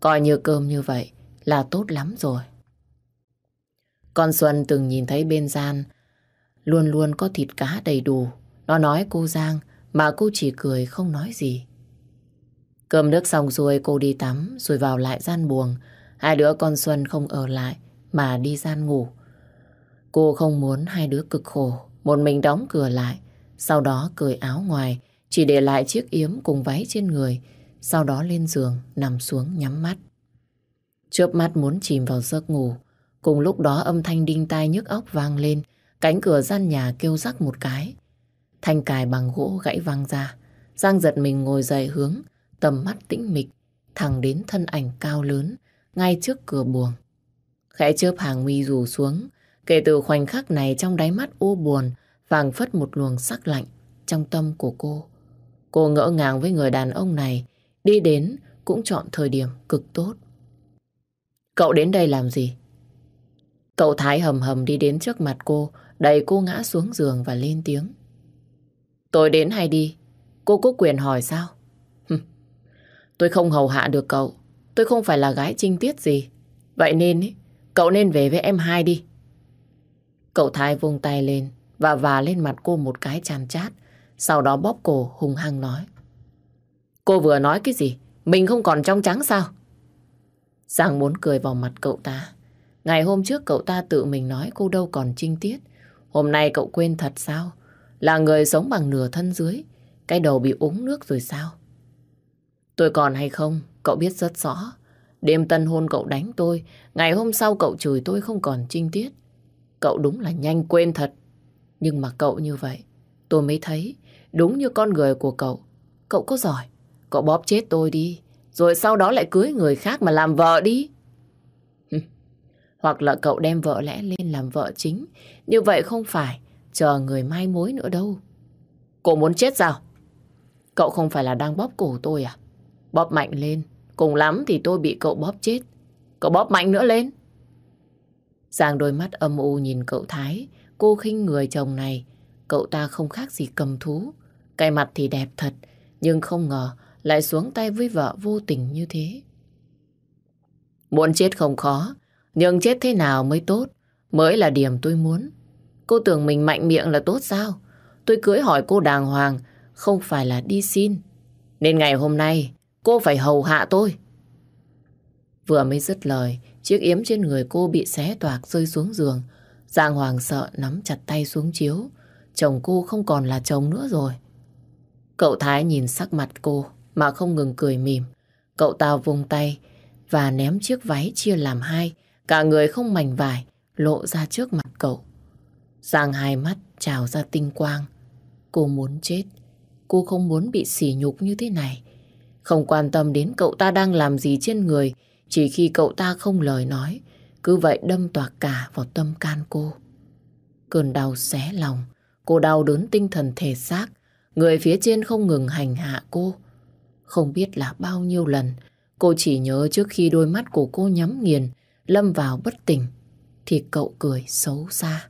Coi như cơm như vậy là tốt lắm rồi. Con Xuân từng nhìn thấy bên gian luôn luôn có thịt cá đầy đủ. Nó nói cô Giang mà cô chỉ cười không nói gì. Cơm nước xong rồi cô đi tắm rồi vào lại gian buồng. Hai đứa con Xuân không ở lại mà đi gian ngủ. Cô không muốn hai đứa cực khổ, một mình đóng cửa lại, sau đó cởi áo ngoài, chỉ để lại chiếc yếm cùng váy trên người, sau đó lên giường, nằm xuống nhắm mắt. Chớp mắt muốn chìm vào giấc ngủ, cùng lúc đó âm thanh đinh tai nhức óc vang lên, cánh cửa gian nhà kêu rắc một cái. Thanh cài bằng gỗ gãy văng ra, Giang giật mình ngồi dậy hướng, tầm mắt tĩnh mịch, thẳng đến thân ảnh cao lớn, ngay trước cửa buồng. Khẽ chớp hàng mi rủ xuống, kể từ khoảnh khắc này trong đáy mắt u buồn, vàng phất một luồng sắc lạnh trong tâm của cô. Cô ngỡ ngàng với người đàn ông này, đi đến cũng chọn thời điểm cực tốt. Cậu đến đây làm gì? Cậu Thái hầm hầm đi đến trước mặt cô, đẩy cô ngã xuống giường và lên tiếng. Tôi đến hay đi? Cô có quyền hỏi sao? tôi không hầu hạ được cậu. Tôi không phải là gái trinh tiết gì. Vậy nên, ý, cậu nên về với em hai đi. Cậu Thái vung tay lên, và và lên mặt cô một cái chàn chát. Sau đó bóp cổ hùng hăng nói. Cô vừa nói cái gì? Mình không còn trong trắng sao? Giang muốn cười vào mặt cậu ta. Ngày hôm trước cậu ta tự mình nói cô đâu còn trinh tiết. Hôm nay cậu quên thật sao? Là người sống bằng nửa thân dưới. Cái đầu bị uống nước rồi sao? Tôi còn hay không? Cậu biết rất rõ. Đêm tân hôn cậu đánh tôi. Ngày hôm sau cậu chửi tôi không còn trinh tiết. Cậu đúng là nhanh quên thật. Nhưng mà cậu như vậy, tôi mới thấy đúng như con người của cậu. Cậu có giỏi, cậu bóp chết tôi đi, rồi sau đó lại cưới người khác mà làm vợ đi. Hoặc là cậu đem vợ lẽ lên làm vợ chính. Như vậy không phải, chờ người mai mối nữa đâu. Cô muốn chết sao? Cậu không phải là đang bóp cổ tôi à? Bóp mạnh lên. Cùng lắm thì tôi bị cậu bóp chết. Cậu bóp mạnh nữa lên. Giang đôi mắt âm u nhìn cậu Thái. Cô khinh người chồng này. Cậu ta không khác gì cầm thú. Cái mặt thì đẹp thật. Nhưng không ngờ lại xuống tay với vợ vô tình như thế. Muốn chết không khó. Nhưng chết thế nào mới tốt. Mới là điểm tôi muốn. Cô tưởng mình mạnh miệng là tốt sao? Tôi cưới hỏi cô đàng hoàng. Không phải là đi xin. Nên ngày hôm nay cô phải hầu hạ tôi. Vừa mới dứt lời, chiếc yếm trên người cô bị xé toạc rơi xuống giường. Giang Hoàng sợ nắm chặt tay xuống chiếu. Chồng cô không còn là chồng nữa rồi. Cậu Thái nhìn sắc mặt cô mà không ngừng cười mỉm. Cậu ta vùng tay và ném chiếc váy chia làm hai. Cả người không mảnh vải lộ ra trước mặt cậu. Giang hai mắt trào ra tinh quang. Cô muốn chết. Cô không muốn bị sỉ nhục như thế này. Không quan tâm đến cậu ta đang làm gì trên người chỉ khi cậu ta không lời nói, cứ vậy đâm toạc cả vào tâm can cô. Cơn đau xé lòng, cô đau đớn tinh thần thể xác, người phía trên không ngừng hành hạ cô. Không biết là bao nhiêu lần, cô chỉ nhớ trước khi đôi mắt của cô nhắm nghiền, lâm vào bất tỉnh, thì cậu cười xấu xa.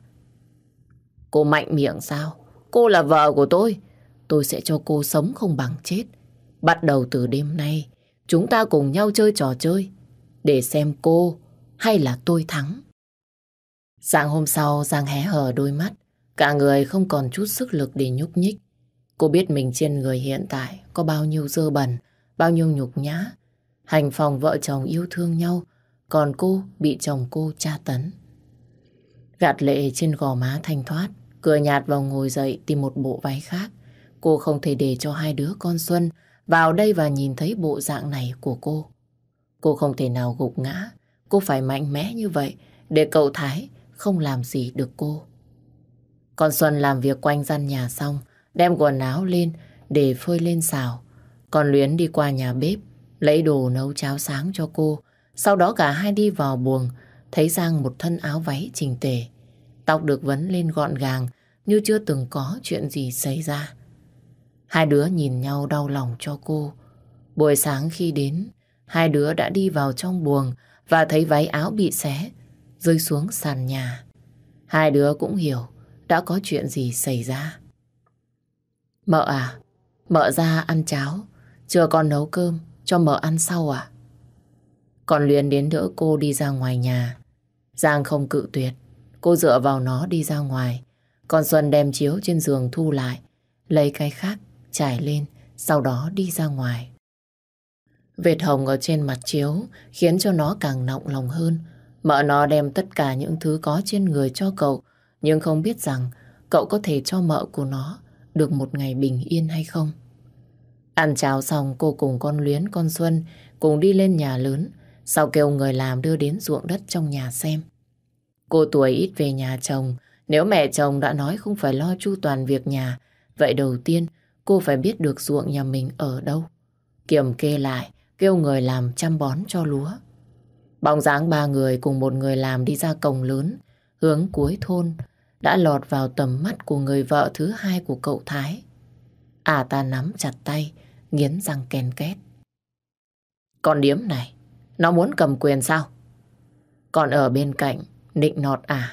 Cô mạnh miệng sao? Cô là vợ của tôi. Tôi sẽ cho cô sống không bằng chết. Bắt đầu từ đêm nay, chúng ta cùng nhau chơi trò chơi để xem cô hay là tôi thắng. Sáng hôm sau Giang hé hở đôi mắt, cả người không còn chút sức lực để nhúc nhích. Cô biết mình trên người hiện tại có bao nhiêu dơ bẩn, bao nhiêu nhục nhã. Hành phòng vợ chồng yêu thương nhau, còn cô bị chồng cô tra tấn. Gạt lệ trên gò má thanh thoát, cười nhạt vào ngồi dậy tìm một bộ váy khác. Cô không thể để cho hai đứa con Xuân vào đây và nhìn thấy bộ dạng này của cô. Cô không thể nào gục ngã. Cô phải mạnh mẽ như vậy để cậu Thái không làm gì được cô. Con Xuân làm việc quanh gian nhà xong, đem quần áo lên để phơi lên xào. Còn Luyến đi qua nhà bếp, lấy đồ nấu cháo sáng cho cô. Sau đó cả hai đi vào buồng, thấy Giang một thân áo váy chỉnh tề. Tóc được vấn lên gọn gàng, như chưa từng có chuyện gì xảy ra. Hai đứa nhìn nhau đau lòng cho cô. Buổi sáng khi đến, Hai đứa đã đi vào trong buồng và thấy váy áo bị xé, rơi xuống sàn nhà. Hai đứa cũng hiểu đã có chuyện gì xảy ra. Mợ à, mợ ra ăn cháo, chưa con nấu cơm, cho mợ ăn sau à? Còn Luyến đến đỡ cô đi ra ngoài nhà. Giang không cự tuyệt, cô dựa vào nó đi ra ngoài. Còn Xuân đem chiếu trên giường thu lại, lấy cái khác, trải lên, sau đó đi ra ngoài. Vệt hồng ở trên mặt chiếu khiến cho nó càng nọng lòng hơn. Mợ nó đem tất cả những thứ có trên người cho cậu, nhưng không biết rằng cậu có thể cho mợ của nó được một ngày bình yên hay không. Ăn cháo xong cô cùng con Luyến, con Xuân cùng đi lên nhà lớn, sau kêu người làm đưa đến ruộng đất trong nhà xem. Cô tuổi ít về nhà chồng, nếu mẹ chồng đã nói không phải lo chu toàn việc nhà, vậy đầu tiên cô phải biết được ruộng nhà mình ở đâu. Kiểm kê lại, kêu người làm chăm bón cho lúa. Bóng dáng ba người cùng một người làm đi ra cổng lớn, hướng cuối thôn, đã lọt vào tầm mắt của người vợ thứ hai của cậu Thái. À ta nắm chặt tay, nghiến răng kèn két. Con điếm này, nó muốn cầm quyền sao? Còn ở bên cạnh, định nọt à?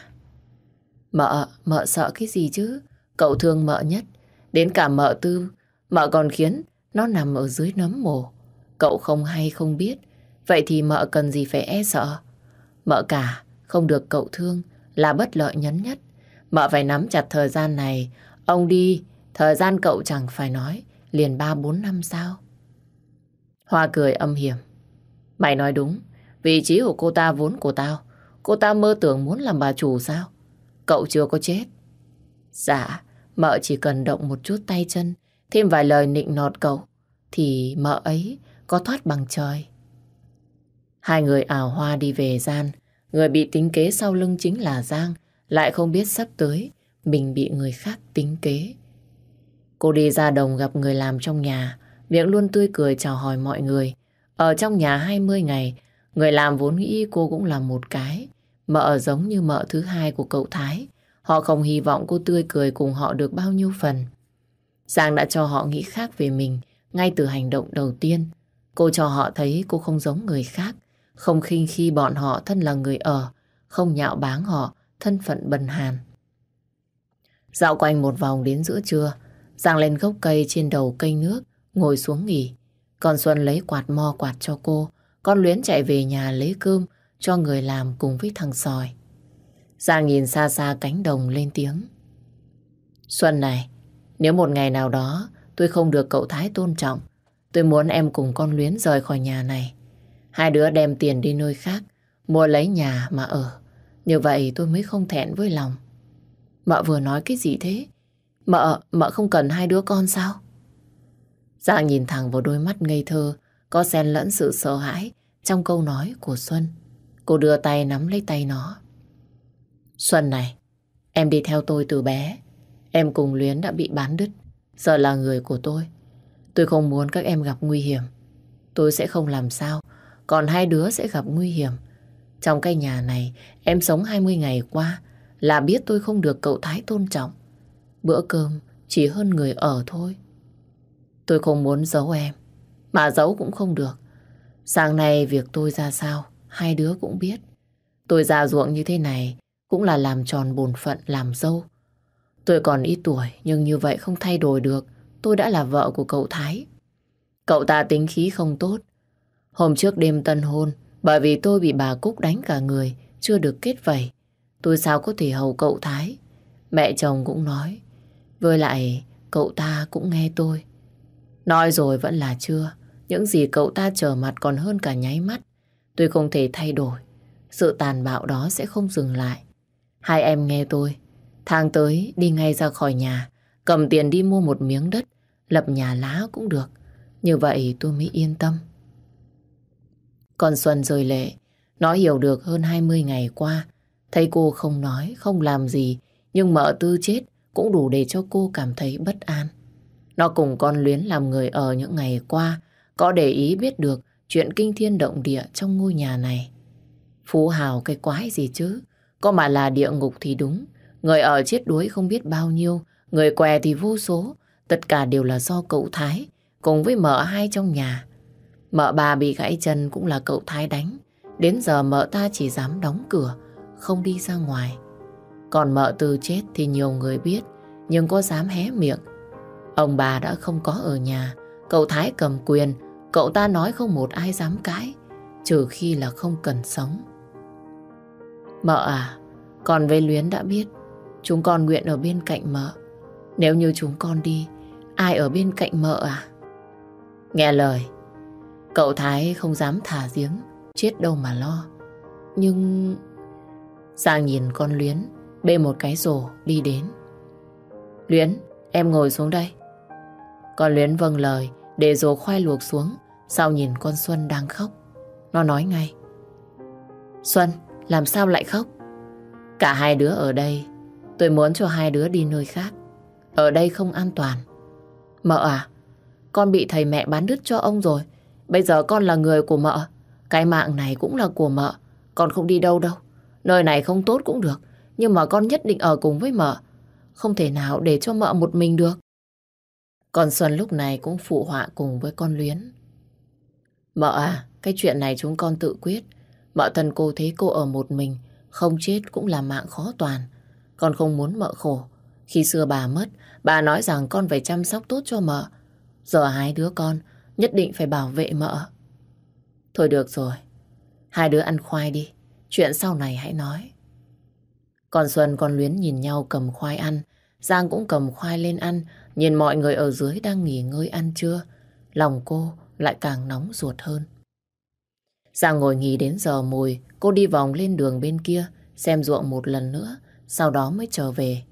Mợ, mợ sợ cái gì chứ? Cậu thương mợ nhất. Đến cả mợ tư, mợ còn khiến nó nằm ở dưới nấm mồ. Cậu không hay không biết, vậy thì mợ cần gì phải e sợ. Mợ cả, không được cậu thương là bất lợi nhấn nhất. Mợ phải nắm chặt thời gian này. Ông đi, thời gian cậu chẳng phải nói, liền 3-4 năm sao? Hoa cười âm hiểm. Mày nói đúng, vị trí của cô ta vốn của tao. Cô ta mơ tưởng muốn làm bà chủ sao? Cậu chưa có chết. Dạ, mợ chỉ cần động một chút tay chân, thêm vài lời nịnh nọt cậu, thì mợ ấy có thoát bằng trời. Hai người ảo hoa đi về gian, người bị tính kế sau lưng chính là Giang, lại không biết sắp tới mình bị người khác tính kế. Cô đi ra đồng gặp người làm trong nhà, miệng luôn tươi cười chào hỏi mọi người. Ở trong nhà 20 ngày, người làm vốn nghĩ cô cũng là một cái Mợ giống như mợ thứ hai của cậu Thái. Họ không hy vọng cô tươi cười cùng họ được bao nhiêu phần. Giang đã cho họ nghĩ khác về mình ngay từ hành động đầu tiên. Cô cho họ thấy cô không giống người khác, không khinh khi bọn họ thân là người ở, không nhạo báng họ thân phận bần hàn. Dạo quanh một vòng đến giữa trưa, Giang lên gốc cây trên đầu cây nước, ngồi xuống nghỉ. Còn Xuân lấy quạt mo quạt cho cô, con Luyến chạy về nhà lấy cơm cho người làm cùng với thằng sòi. Giang nhìn xa xa cánh đồng lên tiếng. Xuân này, nếu một ngày nào đó tôi không được cậu Thái tôn trọng, tôi muốn em cùng con Luyến rời khỏi nhà này. Hai đứa đem tiền đi nơi khác, mua lấy nhà mà ở. Như vậy tôi mới không thẹn với lòng. Mợ vừa nói cái gì thế? Mợ, mợ không cần hai đứa con sao? Dạ nhìn thẳng vào đôi mắt ngây thơ, có xen lẫn sự sợ hãi trong câu nói của Xuân. Cô đưa tay nắm lấy tay nó. Xuân này, em đi theo tôi từ bé. Em cùng Luyến đã bị bán đứt. Giờ là người của tôi. Tôi không muốn các em gặp nguy hiểm. Tôi sẽ không làm sao. Còn hai đứa sẽ gặp nguy hiểm. Trong cái nhà này, em sống 20 ngày qua là biết tôi không được cậu Thái tôn trọng. Bữa cơm chỉ hơn người ở thôi. Tôi không muốn giấu em. Mà giấu cũng không được. Sáng nay việc tôi ra sao, hai đứa cũng biết. Tôi ra ruộng như thế này cũng là làm tròn bổn phận làm dâu. Tôi còn ít tuổi nhưng như vậy không thay đổi được. Tôi đã là vợ của cậu Thái. Cậu ta tính khí không tốt. Hôm trước đêm tân hôn, bởi vì tôi bị bà Cúc đánh cả người, chưa được kết vẩy. Tôi sao có thể hầu cậu Thái. Mẹ chồng cũng nói. Với lại, cậu ta cũng nghe tôi. Nói rồi vẫn là chưa. Những gì cậu ta trở mặt còn hơn cả nháy mắt. Tôi không thể thay đổi. Sự tàn bạo đó sẽ không dừng lại. Hai em nghe tôi. Tháng tới đi ngay ra khỏi nhà. Cầm tiền đi mua một miếng đất. Lập nhà lá cũng được. Như vậy tôi mới yên tâm. Còn Xuân rời lệ. Nó hiểu được hơn 20 ngày qua. Thấy cô không nói, không làm gì. Nhưng mợ tư chết cũng đủ để cho cô cảm thấy bất an. Nó cùng con Luyến làm người ở những ngày qua. Có để ý biết được chuyện kinh thiên động địa trong ngôi nhà này. Phú hào cái quái gì chứ? Có mà là địa ngục thì đúng. Người ở chết đuối không biết bao nhiêu. Người què thì vô số. Tất cả đều là do cậu Thái. Cùng với mợ hai trong nhà. Mợ bà bị gãy chân cũng là cậu Thái đánh. Đến giờ mợ ta chỉ dám đóng cửa. Không đi ra ngoài. Còn mợ từ chết thì nhiều người biết. Nhưng có dám hé miệng. Ông bà đã không có ở nhà. Cậu Thái cầm quyền. Cậu ta nói không một ai dám cãi. Trừ khi là không cần sống. Mợ à, con với Luyến đã biết chúng con nguyện ở bên cạnh mợ. Nếu như chúng con đi, ai ở bên cạnh mợ à? Nghe lời, cậu Thái không dám thả giếng, chết đâu mà lo. Nhưng... Giang nhìn con Luyến, bê một cái rổ đi đến. Luyến, em ngồi xuống đây. Con Luyến vâng lời, để rổ khoai luộc xuống, sau nhìn con Xuân đang khóc. Nó nói ngay. Xuân, làm sao lại khóc? Cả hai đứa ở đây, tôi muốn cho hai đứa đi nơi khác. Ở đây không an toàn. Mợ à, con bị thầy mẹ bán đứt cho ông rồi. Bây giờ con là người của mợ. Cái mạng này cũng là của mợ. Con không đi đâu đâu. Nơi này không tốt cũng được. Nhưng mà con nhất định ở cùng với mợ. Không thể nào để cho mợ một mình được. Còn Xuân lúc này cũng phụ họa cùng với con Luyến. Mợ à, cái chuyện này chúng con tự quyết. Mợ thân cô thấy cô ở một mình, không chết cũng là mạng khó toàn. Con không muốn mợ khổ. Khi xưa bà mất, bà nói rằng con phải chăm sóc tốt cho mợ. Giờ hai đứa con nhất định phải bảo vệ mợ. Thôi được rồi, hai đứa ăn khoai đi. Chuyện sau này hãy nói. Còn Xuân con Luyến nhìn nhau cầm khoai ăn. Giang cũng cầm khoai lên ăn. Nhìn mọi người ở dưới đang nghỉ ngơi ăn trưa. Lòng cô lại càng nóng ruột hơn. Giang ngồi nghỉ đến giờ mùi, cô đi vòng lên đường bên kia, xem ruộng một lần nữa, sau đó mới trở về.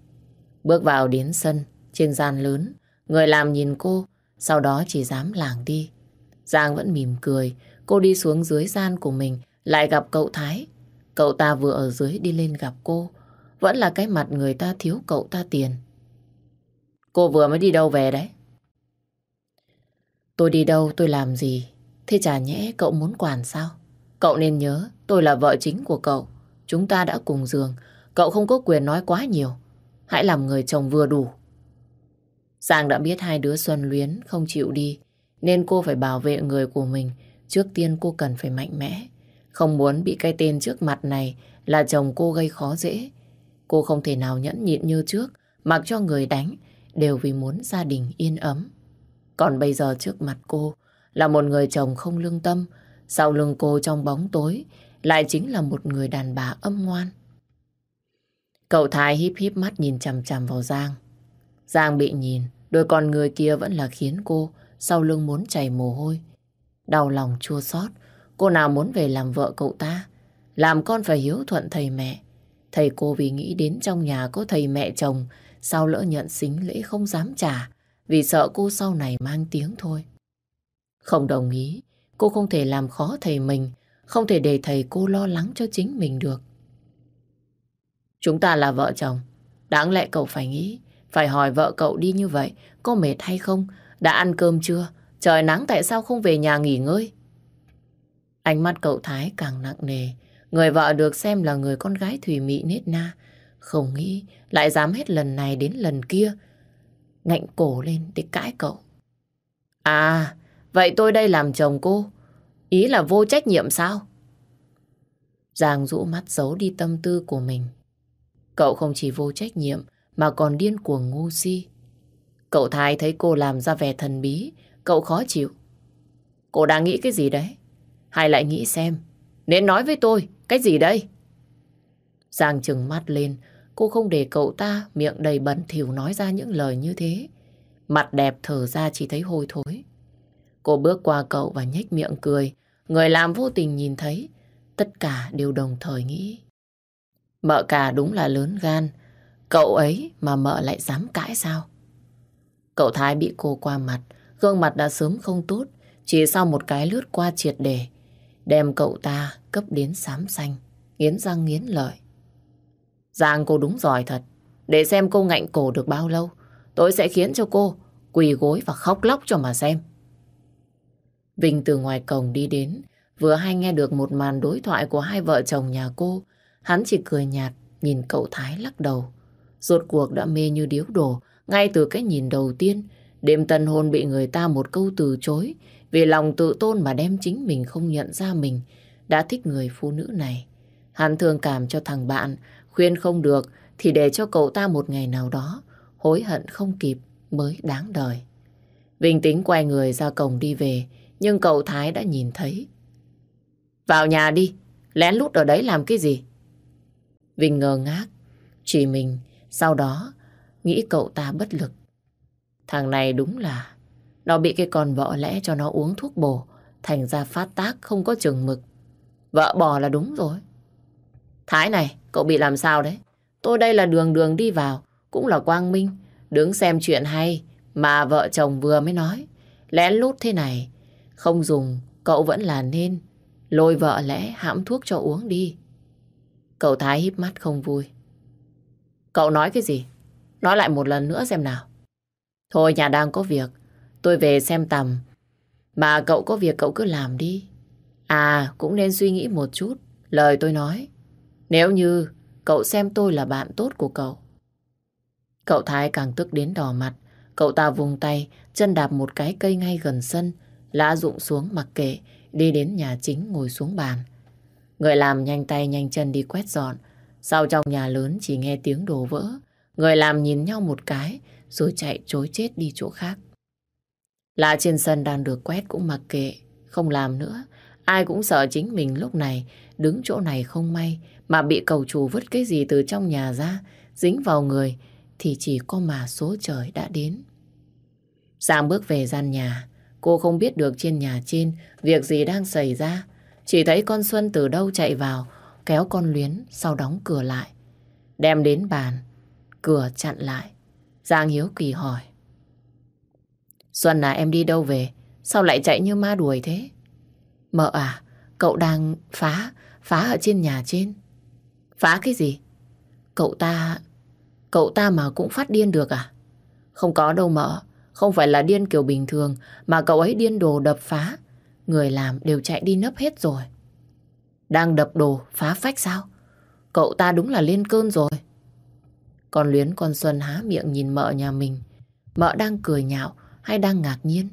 Bước vào đến sân, trên gian lớn, người làm nhìn cô, sau đó chỉ dám lảng đi. Giang vẫn mỉm cười, cô đi xuống dưới gian của mình, lại gặp cậu Thái. Cậu ta vừa ở dưới đi lên gặp cô, vẫn là cái mặt người ta thiếu cậu ta tiền. Cô vừa mới đi đâu về đấy? Tôi đi đâu, tôi làm gì? Thế chả nhẽ cậu muốn quản sao? Cậu nên nhớ tôi là vợ chính của cậu. chúng ta đã cùng giường. Cậu không có quyền nói quá nhiều. Hãy làm người chồng vừa đủ. Giang đã biết hai đứa Xuân luyến không chịu đi, nên cô phải bảo vệ người của mình. Trước tiên cô cần phải mạnh mẽ. Không muốn bị cái tên trước mặt này là chồng cô gây khó dễ. Cô không thể nào nhẫn nhịn như trước, mặc cho người đánh, đều vì muốn gia đình yên ấm. Còn bây giờ trước mặt cô là một người chồng không lương tâm, sau lưng cô trong bóng tối lại chính là một người đàn bà âm ngoan. Cậu Thái híp híp mắt nhìn chằm chằm vào Giang. Giang bị nhìn, đôi con người kia vẫn là khiến cô sau lưng muốn chảy mồ hôi. Đau lòng chua xót, cô nào muốn về làm vợ cậu ta, làm con phải hiếu thuận thầy mẹ. Thầy cô vì nghĩ đến trong nhà có thầy mẹ chồng, sao lỡ nhận xính lễ không dám trả, vì sợ cô sau này mang tiếng thôi. Không đồng ý, cô không thể làm khó thầy mình, không thể để thầy cô lo lắng cho chính mình được. Chúng ta là vợ chồng, đáng lẽ cậu phải nghĩ, phải hỏi vợ cậu đi như vậy, có mệt hay không, đã ăn cơm chưa, trời nắng tại sao không về nhà nghỉ ngơi? Ánh mắt cậu Thái càng nặng nề, người vợ được xem là người con gái thủy mị nết na, không nghĩ lại dám hết lần này đến lần kia, ngạnh cổ lên để cãi cậu. À, vậy tôi đây làm chồng cô, ý là vô trách nhiệm sao? Giang rũ mắt giấu đi tâm tư của mình. Cậu không chỉ vô trách nhiệm mà còn điên cuồng ngu si. Cậu Thái thấy cô làm ra vẻ thần bí, cậu khó chịu. Cô đang nghĩ cái gì đấy? Hay lại nghĩ xem, nên nói với tôi, cái gì đây? Giang trừng mắt lên, cô không để cậu ta miệng đầy bẩn thỉu nói ra những lời như thế. Mặt đẹp thở ra chỉ thấy hôi thối. Cô bước qua cậu và nhếch miệng cười. Người làm vô tình nhìn thấy, tất cả đều đồng thời nghĩ. Mợ cả đúng là lớn gan, cậu ấy mà mợ lại dám cãi sao? Cậu Thái bị cô qua mặt, gương mặt đã sớm không tốt, chỉ sau một cái lướt qua triệt để, đem cậu ta cấp đến xám xanh, nghiến răng nghiến lợi. Giang cô đúng giỏi thật, để xem cô ngạnh cổ được bao lâu, tôi sẽ khiến cho cô quỳ gối và khóc lóc cho mà xem. Vinh từ ngoài cổng đi đến, vừa hay nghe được một màn đối thoại của hai vợ chồng nhà cô, hắn chỉ cười nhạt, nhìn cậu Thái lắc đầu. Rốt cuộc đã mê như điếu đổ, ngay từ cái nhìn đầu tiên, đêm tân hôn bị người ta một câu từ chối, vì lòng tự tôn mà đem chính mình không nhận ra mình đã thích người phụ nữ này. Hắn thương cảm cho thằng bạn, khuyên không được thì để cho cậu ta một ngày nào đó hối hận không kịp mới đáng đời. Vinh tính quay người ra cổng đi về, nhưng cậu Thái đã nhìn thấy. Vào nhà đi, lén lút ở đấy làm cái gì? Vinh ngờ ngác, chỉ mình, sau đó nghĩ cậu ta bất lực. Thằng này đúng là nó bị cái con vợ lẽ cho nó uống thuốc bổ, thành ra phát tác không có chừng mực. Vợ bỏ là đúng rồi. Thái này, cậu bị làm sao đấy? Tôi đây là đường đường đi vào, cũng là quang minh, đứng xem chuyện hay mà vợ chồng vừa mới nói. Lén lút thế này, không dùng, cậu vẫn là nên lôi vợ lẽ hãm thuốc cho uống đi. Cậu Thái híp mắt không vui. Cậu nói cái gì? Nói lại một lần nữa xem nào. Thôi nhà đang có việc, tôi về xem tầm. Mà cậu có việc cậu cứ làm đi. À, cũng nên suy nghĩ một chút. Lời tôi nói. Nếu như cậu xem tôi là bạn tốt của cậu. Cậu Thái càng tức đến đỏ mặt. Cậu ta vùng tay, chân đạp một cái cây ngay gần sân. Lá rụng xuống mặc kệ, đi đến nhà chính ngồi xuống bàn. Người làm nhanh tay nhanh chân đi quét dọn. Sau trong nhà lớn chỉ nghe tiếng đổ vỡ. Người làm nhìn nhau một cái rồi chạy chối chết đi chỗ khác. Lá trên sân đang được quét cũng mặc kệ, không làm nữa. Ai cũng sợ chính mình lúc này đứng chỗ này không may mà bị cầu chủ vứt cái gì từ trong nhà ra dính vào người thì chỉ có mà số trời đã đến. Giang bước về gian nhà, cô không biết được trên nhà trên việc gì đang xảy ra. Chỉ thấy con Xuân từ đâu chạy vào, kéo con Luyến, sau đóng cửa lại. Đem đến bàn, cửa chặn lại. Giang hiếu kỳ hỏi. Xuân à em đi đâu về? Sao lại chạy như ma đuổi thế? Mợ à, cậu đang phá, phá ở trên nhà trên. Phá cái gì? Cậu ta, cậu ta mà cũng phát điên được à? Không có đâu mợ, không phải là điên kiểu bình thường, mà cậu ấy điên đồ đập phá. Người làm đều chạy đi nấp hết rồi. Đang đập đồ, phá phách sao? cậu ta đúng là lên cơn rồi. Con Luyến con Xuân há miệng nhìn mợ nhà mình. Mợ đang cười nhạo hay đang ngạc nhiên?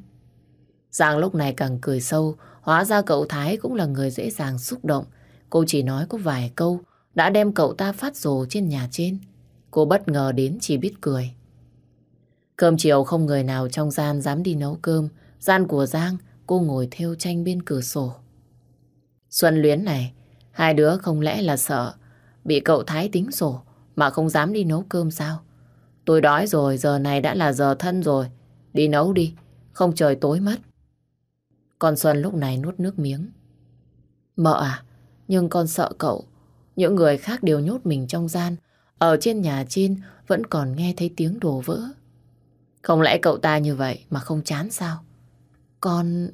Giang lúc này càng cười sâu, hóa ra cậu Thái cũng là người dễ dàng xúc động. Cô chỉ nói có vài câu, đã đem cậu ta phát rồ trên nhà trên. Cô bất ngờ đến chỉ biết cười. Cơm chiều không người nào trong gian dám đi nấu cơm. Gian của Giang, cô ngồi theo tranh bên cửa sổ. Xuân Luyến này, hai đứa không lẽ là sợ bị cậu Thái tính sổ mà không dám đi nấu cơm sao? Tôi đói rồi, giờ này đã là giờ thân rồi. Đi nấu đi, không trời tối mất. Con Xuân lúc này nuốt nước miếng. Mợ à, nhưng con sợ cậu. Những người khác đều nhốt mình trong gian. Ở trên nhà trên vẫn còn nghe thấy tiếng đồ vỡ. Không lẽ cậu ta như vậy mà không chán sao? Con...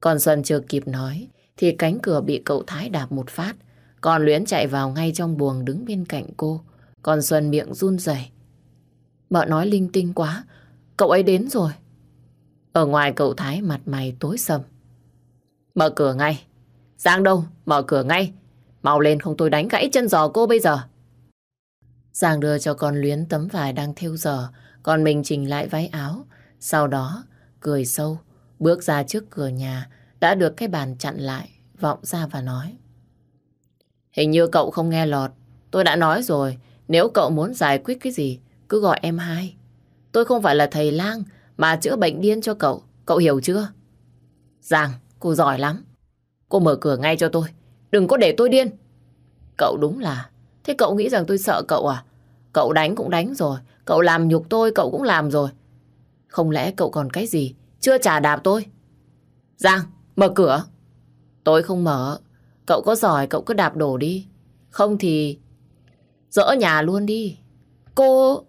Con Xuân chưa kịp nói thì cánh cửa bị cậu Thái đạp một phát. con Luyến chạy vào ngay trong buồng đứng bên cạnh cô. Con Xuân miệng run rẩy. Mợ nói linh tinh quá. Cậu ấy đến rồi. Ở ngoài cậu Thái mặt mày tối sầm. Mở cửa ngay. Giang đâu? Mở cửa ngay. Mau lên không tôi đánh gãy chân giò cô bây giờ. Giang đưa cho con Luyến tấm vải đang theo giờ. Còn mình chỉnh lại váy áo. Sau đó, cười sâu. Bước ra trước cửa nhà. Đã được cái bàn chặn lại. Vọng ra và nói. Hình như cậu không nghe lọt. Tôi đã nói rồi. Nếu cậu muốn giải quyết cái gì, cứ gọi em hai. Tôi không phải là thầy lang mà chữa bệnh điên cho cậu. Cậu hiểu chưa? Giang, cô giỏi lắm. Cô mở cửa ngay cho tôi. Đừng có để tôi điên. Cậu đúng là... Thế cậu nghĩ rằng tôi sợ cậu à? Cậu đánh cũng đánh rồi. Cậu làm nhục tôi, cậu cũng làm rồi. Không lẽ cậu còn cái gì? Chưa trả đạp tôi. Giang, mở cửa. Tôi không mở. Cậu có giỏi cậu cứ đạp đổ đi. Không thì... Dỡ nhà luôn đi. Cô...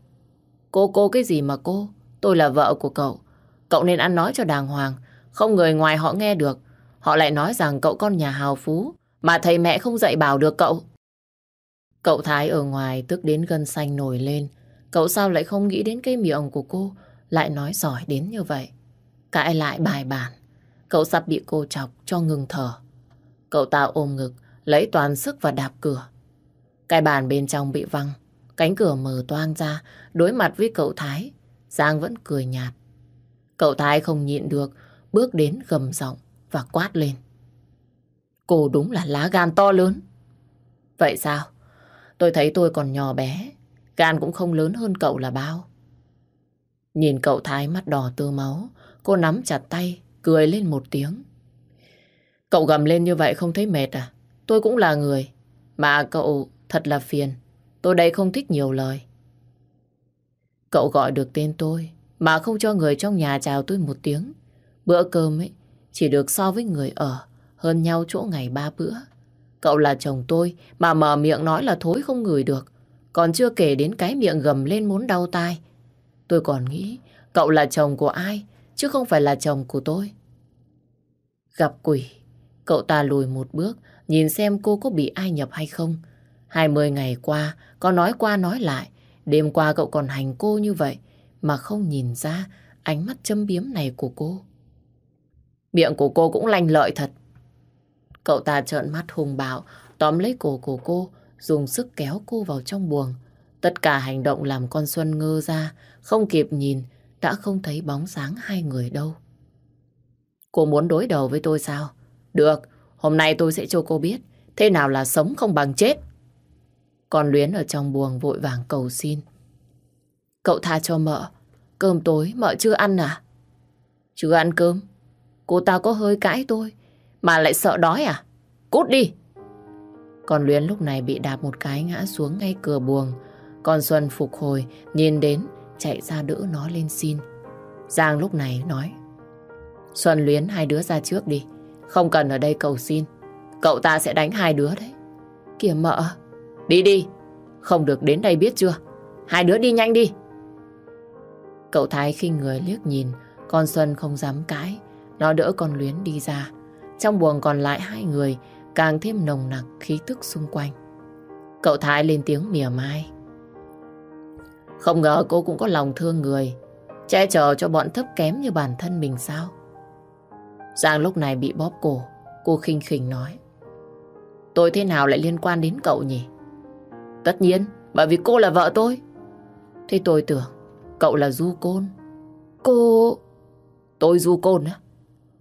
Cô cô cái gì mà cô? Tôi là vợ của cậu. Cậu nên ăn nói cho đàng hoàng. Không người ngoài họ nghe được. Họ lại nói rằng cậu con nhà hào phú. Mà thầy mẹ không dạy bảo được cậu. Cậu Thái ở ngoài tức đến gân xanh nổi lên. Cậu sao lại không nghĩ đến cái miệng của cô lại nói giỏi đến như vậy. Cãi lại bài bản. Cậu sắp bị cô chọc cho ngừng thở. Cậu ta ôm ngực, lấy toàn sức và đạp cửa. Cái bàn bên trong bị văng. Cánh cửa mở toang ra, đối mặt với cậu Thái. Giang vẫn cười nhạt. Cậu Thái không nhịn được, bước đến gầm giọng và quát lên. Cô đúng là lá gan to lớn. Vậy sao? Tôi thấy tôi còn nhỏ bé, gan cũng không lớn hơn cậu là bao. Nhìn cậu Thái mắt đỏ tơ máu, cô nắm chặt tay, cười lên một tiếng. Cậu gầm lên như vậy không thấy mệt à? Tôi cũng là người, mà cậu thật là phiền. Tôi đây không thích nhiều lời. Cậu gọi được tên tôi mà không cho người trong nhà chào tôi một tiếng. Bữa cơm ấy chỉ được so với người ở hơn nhau chỗ ngày ba bữa. Cậu là chồng tôi mà mở miệng nói là thối không ngửi được. Còn chưa kể đến cái miệng gầm lên muốn đau tai. Tôi còn nghĩ cậu là chồng của ai chứ không phải là chồng của tôi. Gặp quỷ, cậu ta lùi một bước nhìn xem cô có bị ai nhập hay không. 20 ngày qua, có nói qua nói lại, đêm qua cậu còn hành cô như vậy mà không nhìn ra ánh mắt châm biếm này của cô. Miệng của cô cũng lanh lợi thật. Cậu ta trợn mắt hùng bạo, tóm lấy cổ của cô, dùng sức kéo cô vào trong buồng. Tất cả hành động làm con Xuân ngơ ra, không kịp nhìn, đã không thấy bóng sáng hai người đâu. Cô muốn đối đầu với tôi sao? Được, hôm nay tôi sẽ cho cô biết thế nào là sống không bằng chết. Còn Luyến ở trong buồng vội vàng cầu xin. Cậu tha cho mợ. Cơm tối mợ chưa ăn à? Chưa ăn cơm. Cô ta có hơi cãi tôi. Mà lại sợ đói à? Cút đi! Còn Luyến lúc này bị đạp một cái ngã xuống ngay cửa buồng. Còn Xuân phục hồi, nhìn đến, chạy ra đỡ nó lên xin. Giang lúc này nói. Xuân Luyến hai đứa ra trước đi. Không cần ở đây cầu xin. Cậu ta sẽ đánh hai đứa đấy. Kìa mợ, Đi đi, không được đến đây biết chưa? Hai đứa đi nhanh đi. Cậu Thái khinh người liếc nhìn, con Xuân không dám cãi, nó đỡ con Luyến đi ra. Trong buồng còn lại hai người, càng thêm nồng nặc khí tức xung quanh. Cậu Thái lên tiếng mỉa mai. Không ngờ cô cũng có lòng thương người, che chở cho bọn thấp kém như bản thân mình sao? Giang lúc này bị bóp cổ, cô khinh khỉnh nói. Tôi thế nào lại liên quan đến cậu nhỉ? Tất nhiên, bởi vì cô là vợ tôi. Thế tôi tưởng cậu là du côn. Cô... Tôi du côn á?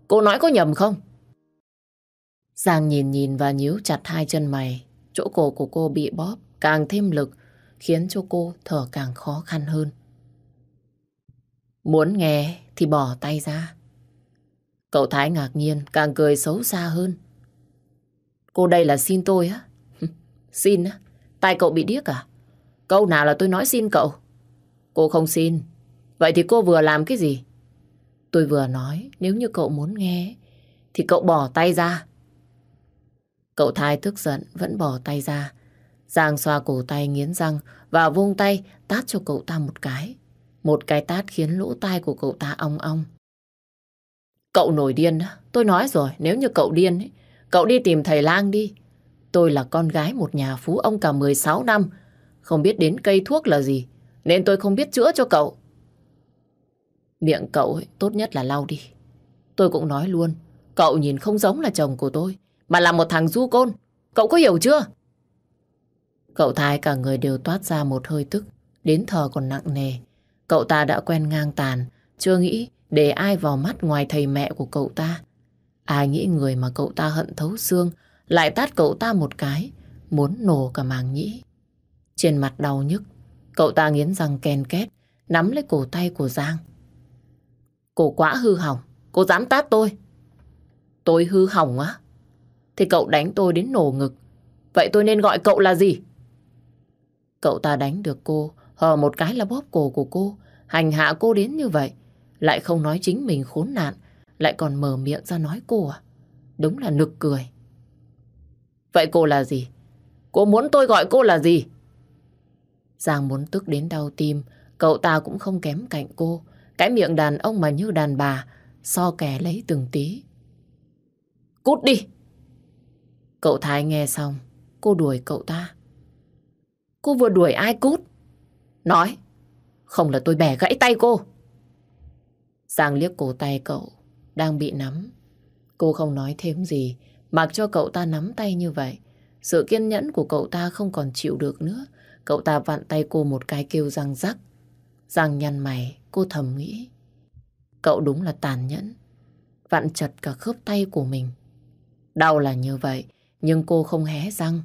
Cô nói có nhầm không? Giang nhìn nhìn và nhíu chặt hai chân mày. Chỗ cổ của cô bị bóp, càng thêm lực, khiến cho cô thở càng khó khăn hơn. Muốn nghe thì bỏ tay ra. Cậu Thái ngạc nhiên, càng cười xấu xa hơn. Cô đây là xin tôi á? (laughs) xin á? Tai cậu bị điếc à? Câu nào là tôi nói xin cậu? Cô không xin. Vậy thì cô vừa làm cái gì? Tôi vừa nói nếu như cậu muốn nghe thì cậu bỏ tay ra. Cậu Thai tức giận vẫn bỏ tay ra. Giang xoa cổ tay nghiến răng và vung tay tát cho cậu ta một cái. Một cái tát khiến lỗ tai của cậu ta ong ong. Cậu nổi điên Tôi nói rồi, nếu như cậu điên ấy, cậu đi tìm thầy lang đi. Tôi là con gái một nhà phú ông cả 16 năm. Không biết đến cây thuốc là gì. Nên tôi không biết chữa cho cậu. Miệng cậu ấy, tốt nhất là lau đi. Tôi cũng nói luôn. Cậu nhìn không giống là chồng của tôi. Mà là một thằng du côn. Cậu có hiểu chưa? Cậu Thái cả người đều toát ra một hơi tức. Đến thở còn nặng nề. Cậu ta đã quen ngang tàn. Chưa nghĩ để ai vào mắt ngoài thầy mẹ của cậu ta. Ai nghĩ người mà cậu ta hận thấu xương lại tát cậu ta một cái, muốn nổ cả màng nhĩ. Trên mặt đau nhức, cậu ta nghiến răng ken két, nắm lấy cổ tay của Giang. Cổ quá hư hỏng, cô dám tát tôi. Tôi hư hỏng á? Thì cậu đánh tôi đến nổ ngực. Vậy tôi nên gọi cậu là gì? Cậu ta đánh được cô, hờ một cái là bóp cổ của cô, hành hạ cô đến như vậy. Lại không nói chính mình khốn nạn, lại còn mở miệng ra nói cô à? Đúng là nực cười. Vậy cô là gì? Cô muốn tôi gọi cô là gì? Giang muốn tức đến đau tim, cậu ta cũng không kém cạnh cô. Cái miệng đàn ông mà như đàn bà, so kẻ lấy từng tí. Cút đi! Cậu Thái nghe xong, cô đuổi cậu ta. Cô vừa đuổi ai cút? Nói, không là tôi bẻ gãy tay cô. Giang liếc cổ tay cậu, đang bị nắm. Cô không nói thêm gì, mặc cho cậu ta nắm tay như vậy. Sự kiên nhẫn của cậu ta không còn chịu được nữa. Cậu ta vặn tay cô một cái kêu răng rắc. răng nhăn mày, cô thầm nghĩ. Cậu đúng là tàn nhẫn. Vặn chặt cả khớp tay của mình. Đau là như vậy, nhưng cô không hé răng.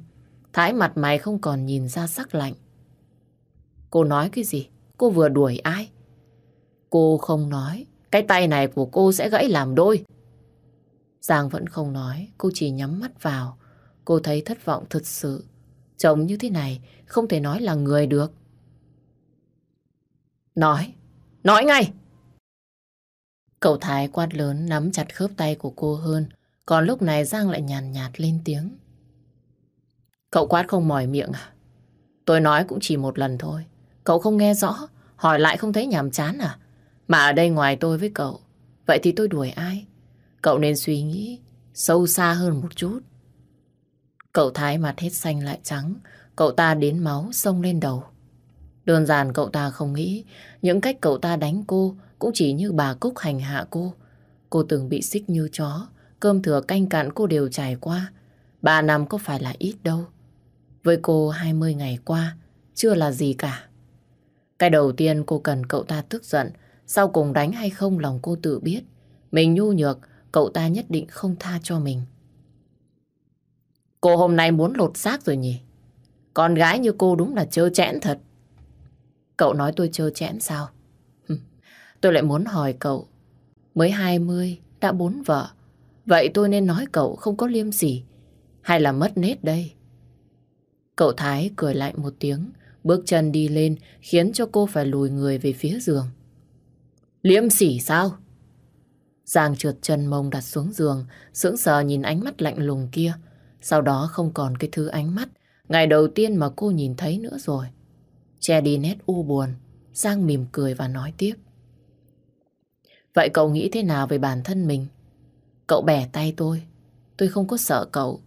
Thái mặt mày không còn nhìn ra sắc lạnh. Cô nói cái gì? Cô vừa đuổi ai? Cô không nói. Cái tay này của cô sẽ gãy làm đôi. Giang vẫn không nói, cô chỉ nhắm mắt vào. Cô thấy thất vọng thật sự. Chồng như thế này không thể nói là người được. Nói, nói ngay! Cậu Thái quát lớn nắm chặt khớp tay của cô hơn. Còn lúc này Giang lại nhàn nhạt, nhạt lên tiếng. Cậu quát không mỏi miệng à? Tôi nói cũng chỉ một lần thôi. Cậu không nghe rõ, hỏi lại không thấy nhàm chán à? Mà ở đây ngoài tôi với cậu, vậy thì tôi đuổi ai? Cậu nên suy nghĩ sâu xa hơn một chút. Cậu Thái mặt hết xanh lại trắng, cậu ta đến máu sông lên đầu. Đơn giản cậu ta không nghĩ những cách cậu ta đánh cô cũng chỉ như bà Cúc hành hạ cô. Cô từng bị xích như chó, cơm thừa canh cạn cô đều trải qua. Ba năm có phải là ít đâu. Với cô 20 ngày qua, chưa là gì cả. Cái đầu tiên cô cần cậu ta tức giận, sau cùng đánh hay không lòng cô tự biết. Mình nhu nhược, cậu ta nhất định không tha cho mình. Cô hôm nay muốn lột xác rồi nhỉ? Con gái như cô đúng là trơ chẽn thật. Cậu nói tôi trơ chẽn sao? tôi lại muốn hỏi cậu. Mới 20, đã bốn vợ. Vậy tôi nên nói cậu không có liêm sỉ hay là mất nết đây? Cậu Thái cười lại một tiếng, bước chân đi lên khiến cho cô phải lùi người về phía giường. Liêm sỉ sao? Giang trượt chân mông đặt xuống giường, sững sờ nhìn ánh mắt lạnh lùng kia. Sau đó không còn cái thứ ánh mắt ngày đầu tiên mà cô nhìn thấy nữa rồi. Che đi nét u buồn, Giang mỉm cười và nói tiếp. Vậy cậu nghĩ thế nào về bản thân mình? Cậu bẻ tay tôi, tôi không có sợ cậu.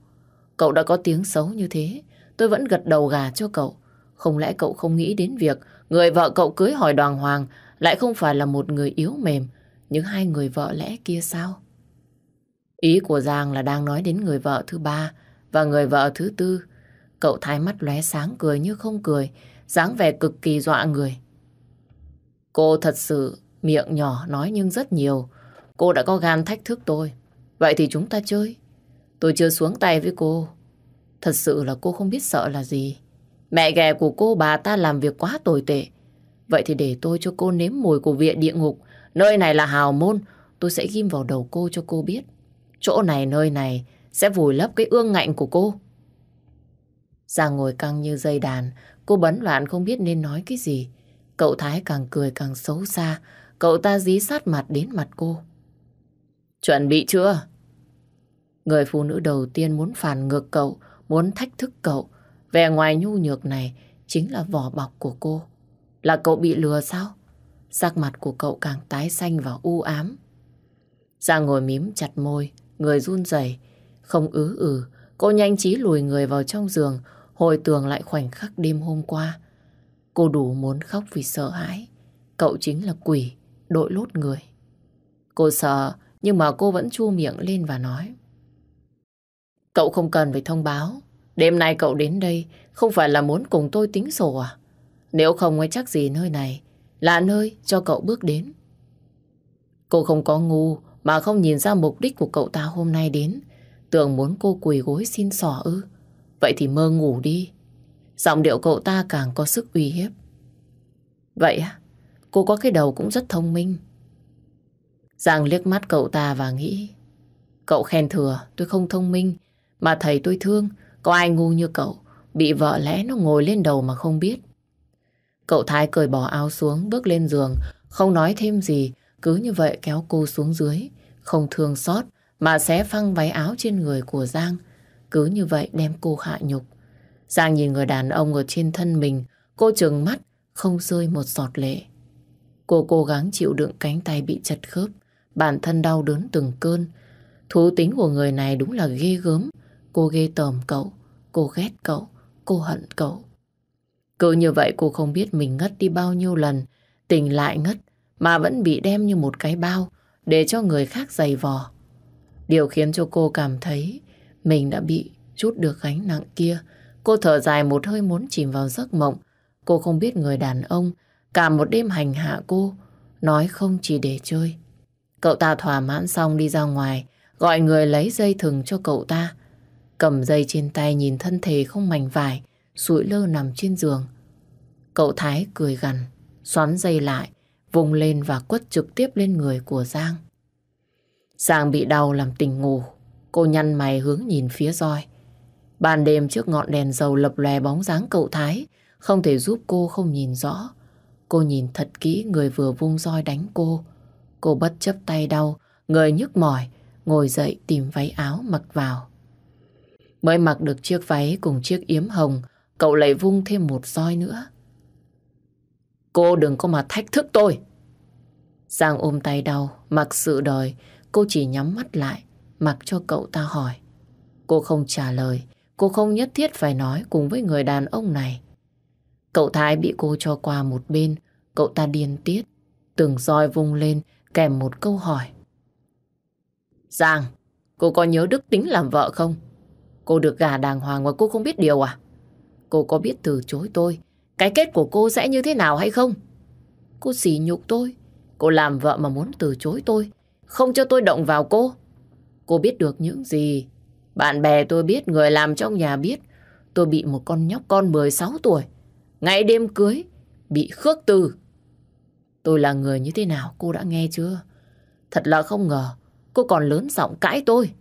Cậu đã có tiếng xấu như thế, tôi vẫn gật đầu gà cho cậu. Không lẽ cậu không nghĩ đến việc người vợ cậu cưới hỏi đoàn hoàng lại không phải là một người yếu mềm những hai người vợ lẽ kia sao? Ý của Giang là đang nói đến người vợ thứ ba và người vợ thứ tư. Cậu Thái mắt lóe sáng cười như không cười, dáng vẻ cực kỳ dọa người. Cô thật sự miệng nhỏ nói nhưng rất nhiều. Cô đã có gan thách thức tôi. Vậy thì chúng ta chơi. Tôi chưa xuống tay với cô. Thật sự là cô không biết sợ là gì. Mẹ ghẻ của cô bà ta làm việc quá tồi tệ. Vậy thì để tôi cho cô nếm mùi của viện địa ngục. Nơi này là hào môn. Tôi sẽ ghim vào đầu cô cho cô biết. Chỗ này nơi này sẽ vùi lấp cái ương ngạnh của cô. Giang ngồi căng như dây đàn. Cô bấn loạn không biết nên nói cái gì. Cậu Thái càng cười càng xấu xa. Cậu ta dí sát mặt đến mặt cô. Chuẩn bị chưa? Người phụ nữ đầu tiên muốn phản ngược cậu, muốn thách thức cậu. Vẻ ngoài nhu nhược này chính là vỏ bọc của cô. Là cậu bị lừa sao? Sắc mặt của cậu càng tái xanh và u ám. Giang ngồi mím chặt môi, người run rẩy, không ứ ừ. Cô nhanh trí lùi người vào trong giường, hồi tưởng lại khoảnh khắc đêm hôm qua. Cô đủ muốn khóc vì sợ hãi. Cậu chính là quỷ, đội lốt người. Cô sợ, nhưng mà cô vẫn chu miệng lên và nói. Cậu không cần phải thông báo. Đêm nay cậu đến đây không phải là muốn cùng tôi tính sổ à? Nếu không ấy chắc gì nơi này là nơi cho cậu bước đến. Cô không có ngu mà không nhìn ra mục đích của cậu ta hôm nay đến. Tưởng muốn cô quỳ gối xin sỏ ư. Vậy thì mơ ngủ đi. Giọng điệu cậu ta càng có sức uy hiếp. Vậy á, cô có cái đầu cũng rất thông minh. Giang liếc mắt cậu ta và nghĩ Cậu khen thừa tôi không thông minh Mà thầy tôi thương Có ai ngu như cậu Bị vợ lẽ nó ngồi lên đầu mà không biết Cậu Thái cởi bỏ áo xuống Bước lên giường. Không nói thêm gì Cứ như vậy kéo cô xuống dưới. Không thương xót Mà xé phăng váy áo trên người của Giang. Cứ như vậy đem cô hạ nhục. Giang nhìn người đàn ông ở trên thân mình. Cô trừng mắt Không rơi một giọt lệ. Cô cố gắng chịu đựng cánh tay bị chật khớp. Bản thân đau đớn từng cơn. Thú tính của người này đúng là ghê gớm. Cô ghê tởm cậu, cô ghét cậu, cô hận cậu. Cứ như vậy cô không biết mình ngất đi bao nhiêu lần, tỉnh lại ngất mà vẫn bị đem như một cái bao để cho người khác giày vò. Điều khiến cho cô cảm thấy mình đã bị chút được gánh nặng kia. Cô thở dài một hơi muốn chìm vào giấc mộng. Cô không biết người đàn ông cả một đêm hành hạ cô, nói không chỉ để chơi. Cậu ta thỏa mãn xong đi ra ngoài, gọi người lấy dây thừng cho cậu ta. Cầm dây trên tay nhìn thân thể không mảnh vải, sụi lơ nằm trên giường. Cậu Thái cười gằn, xoắn dây lại, vùng lên và quất trực tiếp lên người của Giang. Giang bị đau làm tỉnh ngủ, cô nhăn mày hướng nhìn phía roi. Ban đêm trước ngọn đèn dầu lập lòe bóng dáng cậu Thái, không thể giúp cô không nhìn rõ. Cô nhìn thật kỹ người vừa vung roi đánh cô. Cô bất chấp tay đau, người nhức mỏi, ngồi dậy tìm váy áo mặc vào. Mới mặc được chiếc váy cùng chiếc yếm hồng, cậu lại vung thêm một roi nữa. Cô đừng có mà thách thức tôi. Giang ôm tay đau, mặc sự đời, cô chỉ nhắm mắt lại, mặc cho cậu ta hỏi. Cô không trả lời, cô không nhất thiết phải nói cùng với người đàn ông này. Cậu Thái bị cô cho qua một bên, cậu ta điên tiết, từng roi vung lên kèm một câu hỏi. Giang, cô có nhớ đức tính làm vợ không? Cô được gà đàng hoàng mà cô không biết điều à? Cô có biết từ chối tôi, cái kết của cô sẽ như thế nào hay không? Cô xỉ nhục tôi, cô làm vợ mà muốn từ chối tôi, không cho tôi động vào cô. Cô biết được những gì? Bạn bè tôi biết, người làm trong nhà biết. Tôi bị một con nhóc con 16 tuổi, ngày đêm cưới, bị khước từ. Tôi là người như thế nào cô đã nghe chưa? Thật là không ngờ cô còn lớn giọng cãi tôi.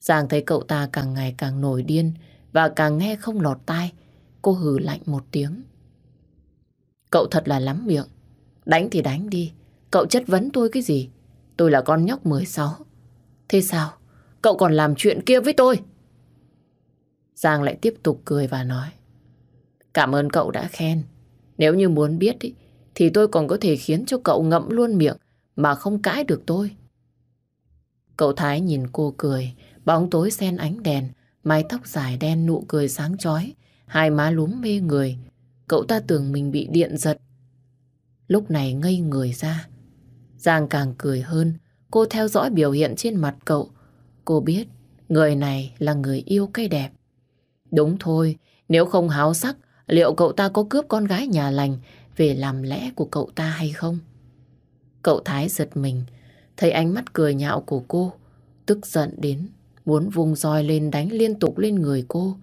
Giang thấy cậu ta càng ngày càng nổi điên và càng nghe không lọt tai. Cô hừ lạnh một tiếng. Cậu thật là lắm miệng. Đánh thì đánh đi. Cậu chất vấn tôi cái gì? Tôi là con nhóc 16. Thế sao? Cậu còn làm chuyện kia với tôi? Giang lại tiếp tục cười và nói. Cảm ơn cậu đã khen. Nếu như muốn biết ý, thì tôi còn có thể khiến cho cậu ngậm luôn miệng mà không cãi được tôi. Cậu Thái nhìn cô cười, bóng tối xen ánh đèn, mái tóc dài đen nụ cười sáng chói, hai má lúm mê người. Cậu ta tưởng mình bị điện giật. Lúc này ngây người ra. Giang càng cười hơn, cô theo dõi biểu hiện trên mặt cậu. Cô biết người này là người yêu cây đẹp. Đúng thôi, nếu không háo sắc, liệu cậu ta có cướp con gái nhà lành về làm lẽ của cậu ta hay không? Cậu Thái giật mình, thấy ánh mắt cười nhạo của cô, tức giận đến, muốn vung roi lên đánh liên tục lên người cô.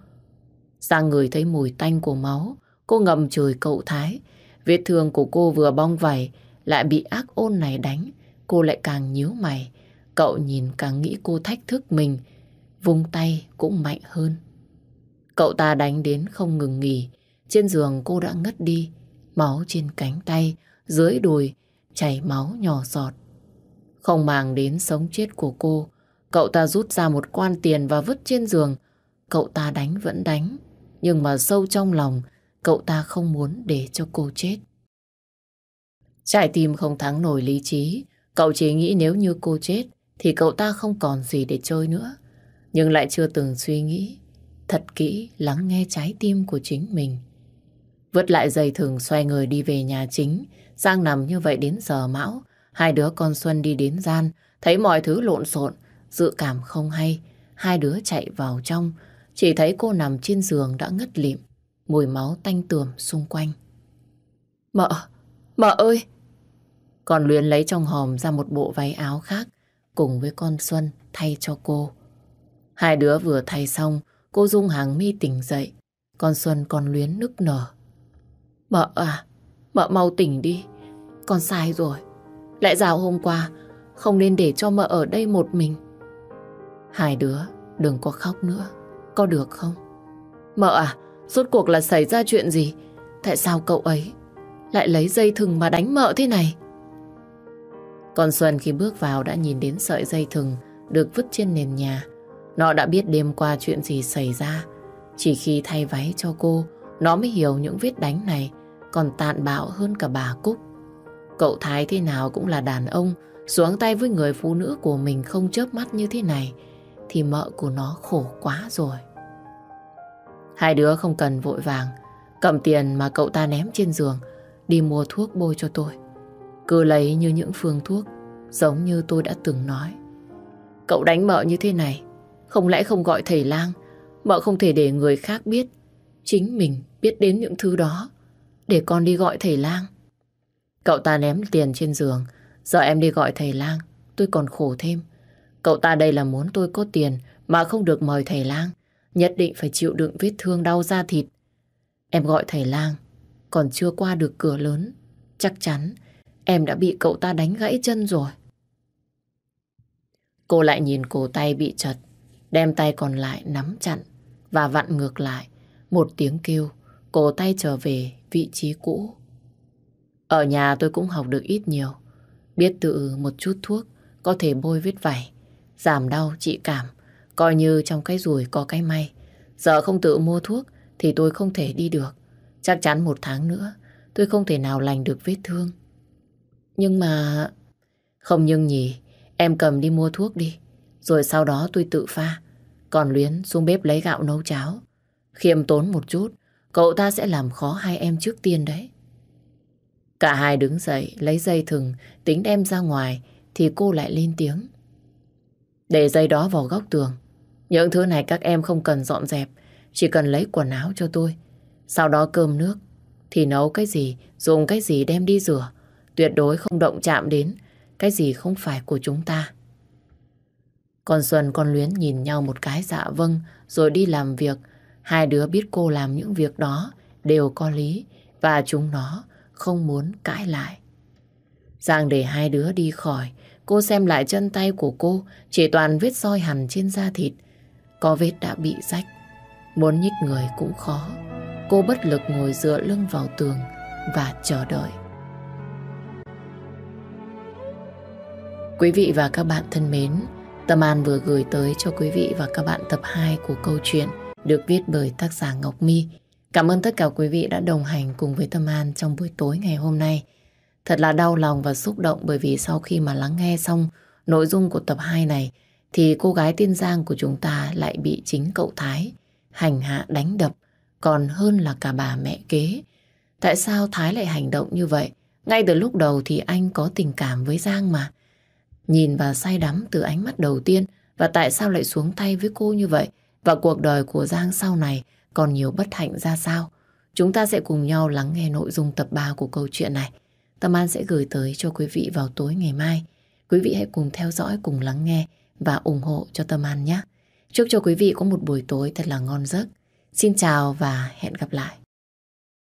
Sang người thấy mùi tanh của máu, cô ngầm chửi cậu Thái. Vết thương của cô vừa bong vảy, lại bị ác ôn này đánh, cô lại càng nhíu mày. Cậu nhìn càng nghĩ cô thách thức mình, vung tay cũng mạnh hơn. Cậu ta đánh đến không ngừng nghỉ, trên giường cô đã ngất đi, máu trên cánh tay, dưới đùi, chảy máu nhỏ giọt. Không màng đến sống chết của cô, cậu ta rút ra một quan tiền và vứt trên giường. Cậu ta đánh vẫn đánh, nhưng mà sâu trong lòng, cậu ta không muốn để cho cô chết. Trái tim không thắng nổi lý trí, cậu chỉ nghĩ nếu như cô chết, thì cậu ta không còn gì để chơi nữa. Nhưng lại chưa từng suy nghĩ, thật kỹ lắng nghe trái tim của chính mình. Vứt lại giày thừng xoay người đi về nhà chính, Giang nằm như vậy đến giờ mão, hai đứa con Xuân đi đến gian, thấy mọi thứ lộn xộn, dự cảm không hay, hai đứa chạy vào trong, chỉ thấy cô nằm trên giường đã ngất lịm, mùi máu tanh tườm xung quanh. Mợ, mợ ơi! Còn Luyến lấy trong hòm ra một bộ váy áo khác, cùng với con Xuân thay cho cô. Hai đứa vừa thay xong, cô Dung hàng mi tỉnh dậy, con Xuân còn Luyến nức nở. Mợ à, mợ mau tỉnh đi, con sai rồi. Lại rào hôm qua, không nên để cho mợ ở đây một mình. Hai đứa, đừng có khóc nữa, có được không? Mợ à, rốt cuộc là xảy ra chuyện gì? Tại sao cậu ấy lại lấy dây thừng mà đánh mợ thế này? Con Xuân khi bước vào đã nhìn đến sợi dây thừng được vứt trên nền nhà. Nó đã biết đêm qua chuyện gì xảy ra. Chỉ khi thay váy cho cô, nó mới hiểu những vết đánh này còn tàn bạo hơn cả bà Cúc. Cậu Thái thế nào cũng là đàn ông, xuống tay với người phụ nữ của mình không chớp mắt như thế này, thì mợ của nó khổ quá rồi. Hai đứa không cần vội vàng, cầm tiền mà cậu ta ném trên giường, đi mua thuốc bôi cho tôi. Cứ lấy như những phương thuốc, giống như tôi đã từng nói. Cậu đánh mợ như thế này, không lẽ không gọi thầy lang, mợ không thể để người khác biết, chính mình biết đến những thứ đó, để con đi gọi thầy lang. Cậu ta ném tiền trên giường, giờ em đi gọi thầy lang, tôi còn khổ thêm. Cậu ta đây là muốn tôi có tiền mà không được mời thầy lang, nhất định phải chịu đựng vết thương đau da thịt. Em gọi thầy lang, còn chưa qua được cửa lớn, chắc chắn em đã bị cậu ta đánh gãy chân rồi. Cô lại nhìn cổ tay bị chật, đem tay còn lại nắm chặn và vặn ngược lại. Một tiếng kêu, cổ tay trở về vị trí cũ. Ở nhà tôi cũng học được ít nhiều. Biết tự một chút thuốc có thể bôi vết vảy, giảm đau, trị cảm, coi như trong cái rủi có cái may. Giờ không tự mua thuốc thì tôi không thể đi được. Chắc chắn một tháng nữa tôi không thể nào lành được vết thương. Nhưng mà... Không nhưng nhỉ, em cầm đi mua thuốc đi. Rồi sau đó tôi tự pha. Còn Luyến xuống bếp lấy gạo nấu cháo. Khiêm tốn một chút, cậu ta sẽ làm khó hai em trước tiên đấy. Cả hai đứng dậy, lấy dây thừng, tính đem ra ngoài, thì cô lại lên tiếng. Để dây đó vào góc tường. Những thứ này các em không cần dọn dẹp, chỉ cần lấy quần áo cho tôi. Sau đó cơm nước, thì nấu cái gì, dùng cái gì đem đi rửa. Tuyệt đối không động chạm đến cái gì không phải của chúng ta. Con Xuân con Luyến nhìn nhau một cái dạ vâng rồi đi làm việc. Hai đứa biết cô làm những việc đó đều có lý và chúng nó không muốn cãi lại. Giang để hai đứa đi khỏi, cô xem lại chân tay của cô, chỉ toàn vết soi hằn trên da thịt. Có vết đã bị rách, muốn nhích người cũng khó. Cô bất lực ngồi dựa lưng vào tường và chờ đợi. Quý vị và các bạn thân mến, Tâm An vừa gửi tới cho quý vị và các bạn tập 2 của câu chuyện được viết bởi tác giả Ngọc My. Cảm ơn tất cả quý vị đã đồng hành cùng với Tâm An trong buổi tối ngày hôm nay. Thật là đau lòng và xúc động bởi vì sau khi mà lắng nghe xong nội dung của tập 2 này, thì cô gái tiên Giang của chúng ta lại bị chính cậu Thái hành hạ đánh đập, còn hơn là cả bà mẹ kế. Tại sao Thái lại hành động như vậy? Ngay từ lúc đầu thì anh có tình cảm với Giang mà. Nhìn và say đắm từ ánh mắt đầu tiên, và tại sao lại xuống tay với cô như vậy và cuộc đời của Giang sau này còn nhiều bất hạnh ra sao. Chúng ta sẽ cùng nhau lắng nghe nội dung tập 3 của câu chuyện này. Tâm An sẽ gửi tới cho quý vị vào tối ngày mai. Quý vị hãy cùng theo dõi, cùng lắng nghe và ủng hộ cho Tâm An nhé. Chúc cho quý vị có một buổi tối thật là ngon giấc. Xin chào và hẹn gặp lại.